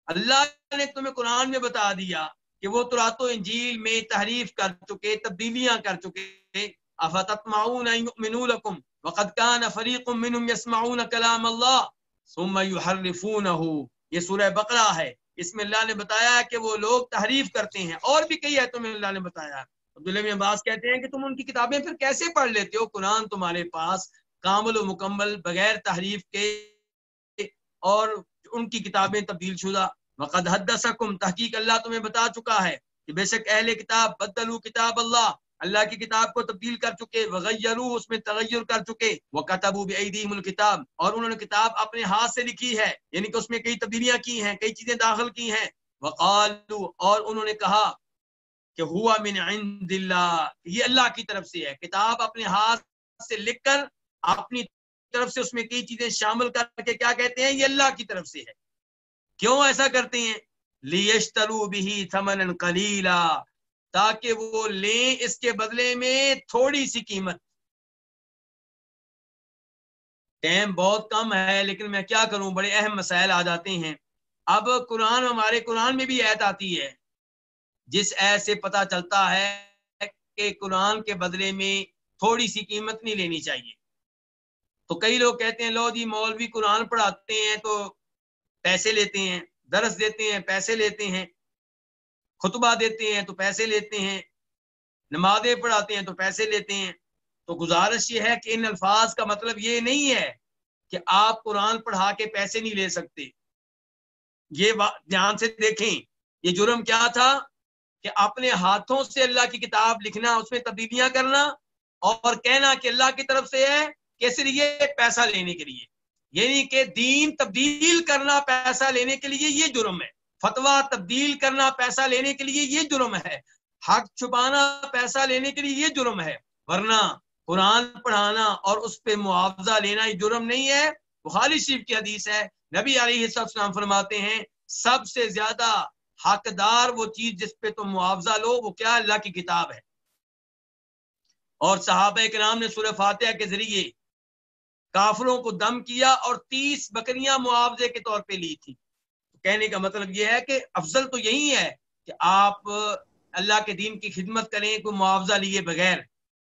اللہ نے تمہیں قرآن میں بتا دیا کہ وہ ترات و انجیل میں تحریف کر چکے، تبدیلیاں کر چکے۔ افتتمعون یؤمنوا وقد کان فریق منهم یسمعون کلام اللہ ثم یحرفونہ یہ سورہ بقرہ ہے۔ اس میں اللہ نے بتایا کہ وہ لوگ تحریف کرتے ہیں۔ اور بھی کئی ایتوں میں اللہ نے بتایا۔ عبداللہ بن عباس کہتے ہیں کہ تم ان کی کتابیں پھر کیسے پڑھ لیتے ہو؟ قرآن تمہارے پاس کامل و مکمل بغیر تحریف کے اور ان کی کتابیں تبدیل شدہ۔ وقد حدثکم تحقیق اللہ تمہیں بتا چکا ہے کہ بے شک اہل کتاب بدلو کتاب اللہ اللہ کی کتاب کو تبدیل کر چکے وغیرو اس میں تغیر کر چکے۔ وہ کتب الکتاب اور انہوں نے کتاب اپنے ہاتھ سے لکھی ہے یعنی کہ اس میں کئی تبدیلیاں کی ہیں، کئی چیزیں داخل کی ہیں۔ وقالو اور انہوں نے کہا کہ ہوا من عند اللہ یہ اللہ کی طرف سے ہے۔ کتاب اپنے ہاتھ سے لکھ کر، اپنی طرف سے اس میں کئی چیزیں شامل کر کے کیا کہتے ہیں؟ یہ اللہ کی طرف سے ہے۔ کیوں ایسا کرتے ہیں؟ لیشترو بھی تھمن کلیلا تاکہ وہ لیں اس کے بدلے میں تھوڑی سی قیمت۔ ٹائم بہت کم ہے، لیکن میں کیا کروں؟ بڑے اہم مسائل آ جاتے ہیں۔ اب قرآن، ہمارے قرآن میں بھی ایت آتی ہے۔ جس ایت سے پتا چلتا ہے کہ قرآن کے بدلے میں تھوڑی سی قیمت نہیں لینی چاہیے۔ تو کئی لوگ کہتے ہیں، لو جی مولوی قرآن پڑھاتے ہیں تو پیسے لیتے ہیں، درس دیتے ہیں، پیسے لیتے ہیں، خطبہ دیتے ہیں تو پیسے لیتے ہیں، نمازیں پڑھاتے ہیں تو پیسے لیتے ہیں۔ تو گزارش یہ ہے کہ ان الفاظ کا مطلب یہ نہیں ہے کہ آپ قرآن پڑھا کے پیسے نہیں لے سکتے۔ یہ دھیان سے دیکھیں، یہ جرم کیا تھا؟ کہ اپنے ہاتھوں سے اللہ کی کتاب لکھنا، اس میں تبدیلیاں کرنا اور کہنا کہ اللہ کی طرف سے ہے کہ صرف یہ پیسہ لینے کے لیے۔ یعنی کہ دین تبدیل کرنا پیسہ لینے کے لیے یہ جرم ہے۔ فتوا تبدیل کرنا پیسہ لینے کے لیے یہ جرم ہے۔ حق چھپانا پیسہ لینے کے لیے یہ جرم ہے۔ ورنہ قرآن پڑھانا اور اس پہ معاوضہ لینا یہ جرم نہیں ہے۔ بخاری شریف کی حدیث ہے۔ نبی علیہ السلام فرماتے ہیں، سب سے زیادہ حقدار وہ چیز جس پہ تم معاوضہ لو، وہ کیا اللہ کی کتاب ہے؟ اور صحابہ کرام نے سورہ فاتحہ کے ذریعے کافروں کو دم کیا اور تیس بکریاں معاوضے کے طور پہ لی تھی کہنے کا مطلب یہ ہے کہ افضل تو یہی ہے کہ آپ اللہ کے دین کی خدمت کریں، کوئی معاوضہ لیے بغیر۔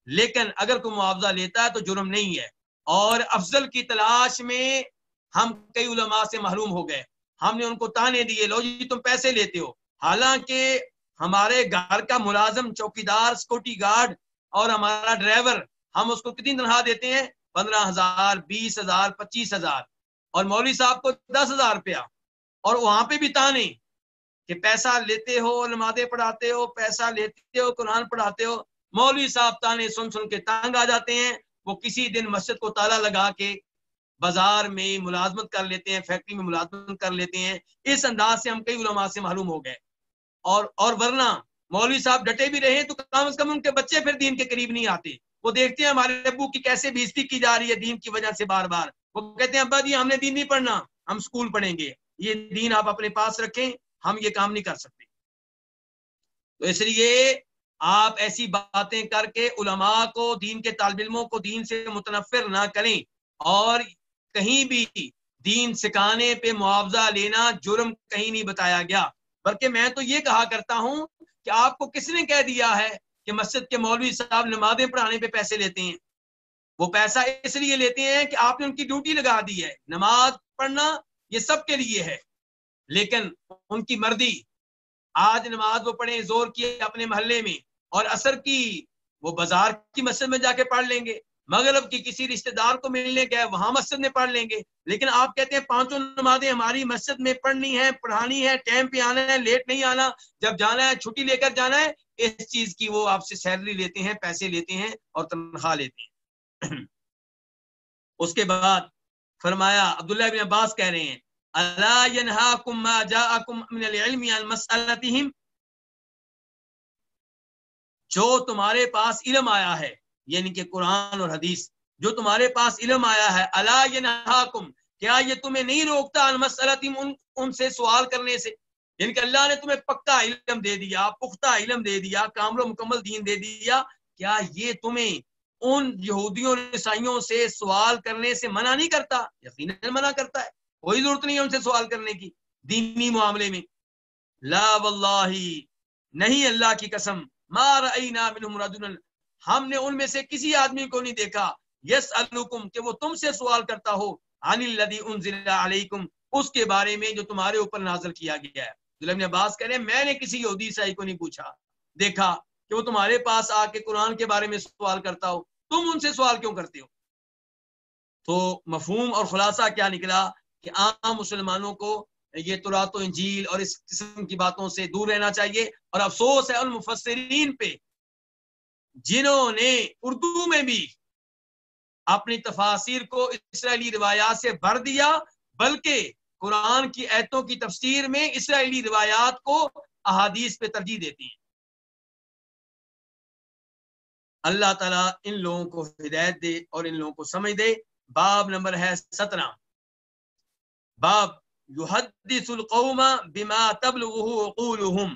لیکن اگر کوئی معاوضہ لیتا ہے تو جرم نہیں ہے۔ اور افضل کی تلاش میں ہم کئی علماء سے محروم ہو گئے۔ ہم نے ان کو تانے دیے، لو جی تم پیسے لیتے ہو۔ حالانکہ ہمارے گھر کا ملازم چوکی دار گارڈ اور ہمارا ڈرائیور، ہم اس کو کتنی تنخواہ دیتے ہیں؟ پندرہ ہزار، بیس ہزار، پچیس ہزار۔ اور مولوی صاحب کو دس ہزار روپیہ۔ اور وہاں پہ بھی تانے کہ پیسہ لیتے ہو، نمازیں پڑھاتے ہو، پیسہ لیتے ہو، قرآن پڑھاتے ہو۔ مولوی صاحب تانے سن سن کے تانگ آ جاتے ہیں۔ وہ کسی دن مسجد کو تالا لگا کے بازار میں ملازمت کر لیتے ہیں، فیکٹری میں ملازمت کر لیتے ہیں۔ اس انداز سے ہم کئی علماء سے معلوم ہو گئے۔ اور اور ورنہ مولوی صاحب ڈٹے بھی رہے تو کم از کم ان کے بچے پھر دین کے قریب نہیں آتے۔ وہ دیکھتے ہیں ہمارے ابو کی کیسے بےزتی کی جا رہی ہے دین کی وجہ سے بار بار۔ وہ کہتے ہیں، ابا جی ہم نے دین نہیں پڑھنا، ہم اسکول پڑھیں گے۔ یہ دین آپ اپنے پاس رکھیں، ہم یہ کام نہیں کر سکتے۔ تو اس لیے آپ ایسی باتیں کر کے علماء کو، دین کے طالب علموں کو دین سے متنفر نہ کریں۔ اور کہیں بھی دین سکھانے پہ معاوضہ لینا جرم کہیں نہیں بتایا گیا۔ بلکہ میں تو یہ کہا کرتا ہوں کہ آپ کو کس نے کہہ دیا ہے کہ مسجد کے مولوی صاحب نمازیں پڑھانے پہ پیسے لیتے ہیں؟ وہ پیسہ اس لیے لیتے ہیں کہ آپ نے ان کی ڈیوٹی لگا دی ہے۔ نماز پڑھنا یہ سب کے لیے ہے۔ لیکن ان کی مردی آج نماز وہ پڑھیں، زور کی اپنے محلے میں اور اثر کی، وہ بازار کی مسجد میں جا کے پڑھ لیں گے۔ مغرب کی کسی رشتہ دار کو ملنے گئے وہاں مسجد میں پڑھ لیں گے۔ لیکن آپ کہتے ہیں پانچوں نمازیں ہماری مسجد میں پڑھنی ہے پڑھانی ہے، ٹائم پہ آنا ہے، لیٹ نہیں آنا۔ جب جانا ہے، چھٹی لے کر جانا ہے، اس چیز کی وہ آپ سے سیلری لیتے ہیں، پیسے لیتے ہیں اور تنخواہ لیتے ہیں۔ اس کے بعد فرمایا، عبداللہ بن عباس کہہ رہے ہیں اللہ جو تمہارے پاس علم آیا ہے یعنی کہ قرآن اور حدیث جو تمہارے پاس علم آیا ہے اللہ یہ کیا یہ تمہیں نہیں روکتا ان, ان سے سوال کرنے سے؟ یعنی کہ اللہ نے تمہیں پکا علم دے دیا پختہ علم دے دیا کامل و مکمل دین دے دیا کیا یہ تمہیں ان یہودیوں عیسائیوں سے سوال کرنے سے منع نہیں کرتا؟ یقیناً منع کرتا ہے کوئی ضرورت نہیں ہے ان سے سوال کرنے کی دینی معاملے میں۔ لا واللہ نہیں اللہ کی قسم مار ہم نے ان میں سے کسی آدمی کو نہیں دیکھا۔ یس الکم کہ وہ تم سے سوال کرتا ہو۔ عن الذي انزل علیکم، اس کے بارے میں جو تمہارے اوپر نازل کیا گیا ہے۔ ظلم عباس کہہ رہے میں نے کسی یہودی عیسائی کو نہیں پوچھا، دیکھا کہ وہ تمہارے پاس آ کے قرآن کے بارے میں سوال کرتا ہو۔ تم ان سے سوال کیوں کرتے ہو؟ تو مفہوم اور خلاصہ کیا نکلا کہ عام مسلمانوں کو یہ ترات و انجیل اور اس قسم کی باتوں سے دور رہنا چاہیے۔ اور افسوس ہے ان مفسرین پہ جنہوں نے اردو میں بھی اپنی تفاصیر کو اسرائیلی روایات سے بھر دیا، بلکہ قرآن کی ایتوں کی تفسیر میں اسرائیلی روایات کو احادیث پہ ترجیح دیتی ہیں۔ اللہ تعالیٰ ان لوگوں کو ہدایت دے اور ان لوگوں کو سمجھ دے۔ باب نمبر ہے سترہ۔ باب یحدث القوم بما تبلغه عقولهم۔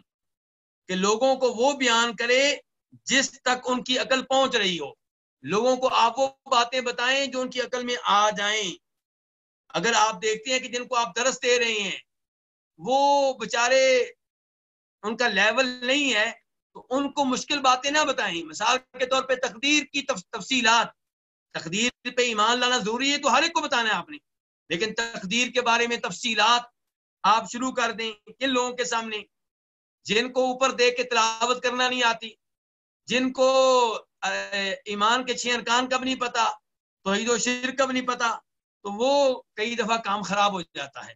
کہ لوگوں کو وہ بیان کرے جس تک ان کی عقل پہنچ رہی ہو۔ لوگوں کو آپ وہ باتیں بتائیں جو ان کی عقل میں آ جائیں۔ اگر آپ دیکھتے ہیں کہ جن کو آپ درس دے رہے ہیں، وہ بچارے ان کا لیول نہیں ہے، تو ان کو مشکل باتیں نہ بتائیں۔ مثال کے طور پہ تقدیر کی تفصیلات۔ تقدیر پہ ایمان لانا ضروری ہے تو ہر ایک کو بتانا ہے آپ نے۔ لیکن تقدیر کے بارے میں تفصیلات آپ شروع کر دیں کن لوگوں کے سامنے، جن کو اوپر دیکھ کے تلاوت کرنا نہیں آتی۔ جن کو ایمان کے چھ ارکان کب نہیں پتا، توحید و شرک کب نہیں پتا، تو وہ کئی دفعہ کام خراب ہو جاتا ہے۔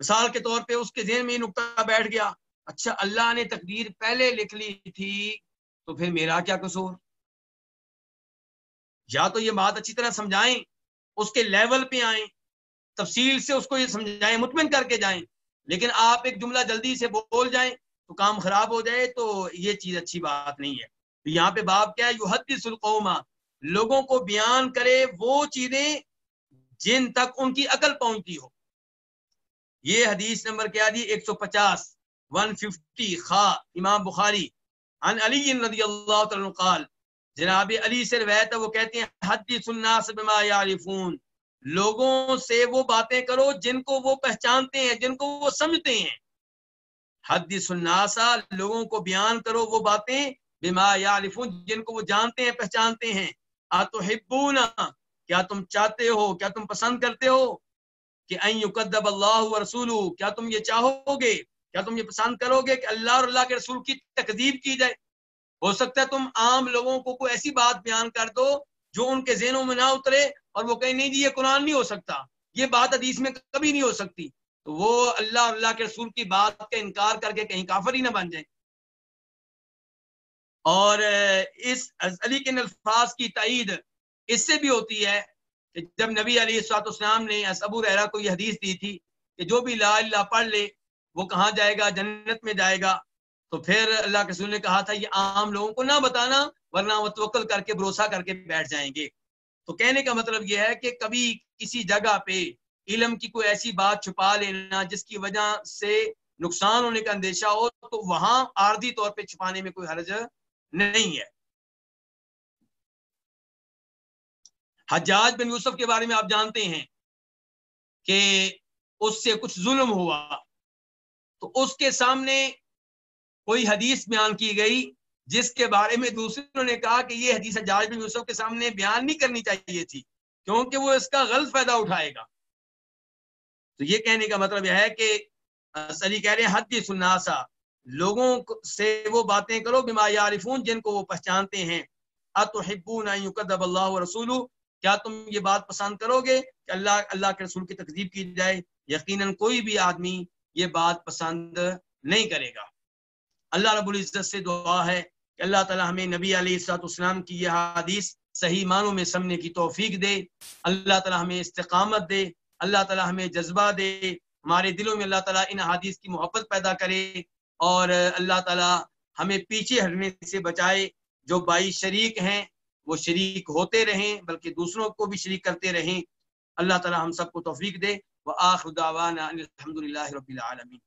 مثال کے طور پہ اس کے ذہن میں نقطہ بیٹھ گیا اچھا اللہ نے تقدیر پہلے لکھ لی تھی، تو پھر میرا کیا قصور؟ یا تو یہ بات اچھی طرح سمجھائیں، اس کے لیول پہ آئیں، تفصیل سے اس کو یہ سمجھائیں، مطمئن کر کے جائیں، لیکن آپ ایک جملہ جلدی سے بول جائیں تو کام خراب ہو جائے تو یہ چیز اچھی بات نہیں ہے۔ یہاں پہ باپ کیا ہے؟ یو حدیث القوما لوگوں کو بیان کرے وہ چیزیں جن تک ان کی عقل پہنچتی ہو۔ یہ حدیث نمبر کیا دی؟ ایک سو پچاس ون ففٹی خا، امام بخاری۔ عن علی رضی اللہ تعالی قال، جناب علی سے روایت ہے، وہ کہتے ہیں، حدیث الناس بما یعرفون۔ لوگوں سے وہ باتیں کرو جن کو وہ پہچانتے ہیں، جن کو وہ سمجھتے ہیں۔ حدیث الناس لوگوں کو بیان کرو وہ باتیں، بما یعرفون، جن کو وہ جانتے ہیں، پہچانتے ہیں۔ اتحبون کیا تم چاہتے ہو، کیا تم پسند کرتے ہو؟ کہ این یقدب اللہ رسول کیا تم یہ چاہو گے؟ کیا تم یہ پسند کرو گے کہ اللہ اور اللہ کے رسول کی تقدیب کی جائے؟ ہو سکتا ہے تم عام لوگوں کو کوئی ایسی بات بیان کر دو جو ان کے ذہنوں میں نہ اترے اور وہ کہیں، نہیں جی یہ قرآن نہیں ہو سکتا۔ یہ بات حدیث میں کبھی نہیں ہو سکتی۔ تو وہ اللہ اور اللہ کے رسول کی بات کا انکار کر کے کہیں کافر ہی نہ بن جائے اور اس علی کے الفاظ کی تائید اس سے بھی ہوتی ہے کہ جب نبی علی السلاط اسلام نے ابو رحرا کو یہ حدیث دی تھی کہ جو بھی لا اللہ پڑھ لے، وہ کہاں جائے گا؟ جنت میں جائے گا۔ تو پھر اللہ کے رسول نے کہا تھا، یہ عام لوگوں کو نہ بتانا ورنہ وہ توکل کر کے، بھروسہ کر کے بیٹھ جائیں گے۔ تو کہنے کا مطلب یہ ہے کہ کبھی کسی جگہ پہ علم کی کوئی ایسی بات چھپا لینا جس کی وجہ سے نقصان ہونے کا اندیشہ ہو، تو وہاں عارضی طور پہ چھپانے میں کوئی حرج نہیں ہے۔ حجاج بن یوسف کے بارے میں آپ جانتے ہیں کہ اس سے کچھ ظلم ہوا۔ تو اس کے سامنے کوئی حدیث بیان کی گئی جس کے بارے میں دوسروں نے کہا کہ یہ حدیث حجاج بن یوسف کے سامنے بیان نہیں کرنی چاہیے تھی، کیونکہ وہ اس کا غلط فائدہ اٹھائے گا۔ تو یہ کہنے کا مطلب یہ ہے کہ سلی کہہ رہے ہیں حد سناسا لوگوں سے وہ باتیں کرو، بما یارفون جن کو وہ پہچانتے ہیں۔ اتحبون ان یقدب اللہ رسول کیا تم یہ بات پسند کرو گے کہ اللہ اللہ کے رسول کی تقدیب کی جائے؟ یقیناً کوئی بھی آدمی یہ بات پسند نہیں کرے گا۔ اللہ رب العزت سے دعا ہے کہ اللہ تعالی ہمیں نبی علیہ السلاط اسلام کی یہ حدیث صحیح معنوں میں سمنے کی توفیق دے۔ اللہ تعالی ہمیں استقامت دے۔ اللہ تعالی ہمیں جذبہ دے، ہمارے دلوں میں اللہ تعالیٰ ان حادیث کی محبت پیدا کرے اور اللہ تعالی ہمیں پیچھے ہٹنے سے بچائے۔ جو بائی شریک ہیں، وہ شریک ہوتے رہیں، بلکہ دوسروں کو بھی شریک کرتے رہیں۔ اللہ تعالی ہم سب کو توفیق دے۔ وہ آخر الحمد للہ رب العالمین۔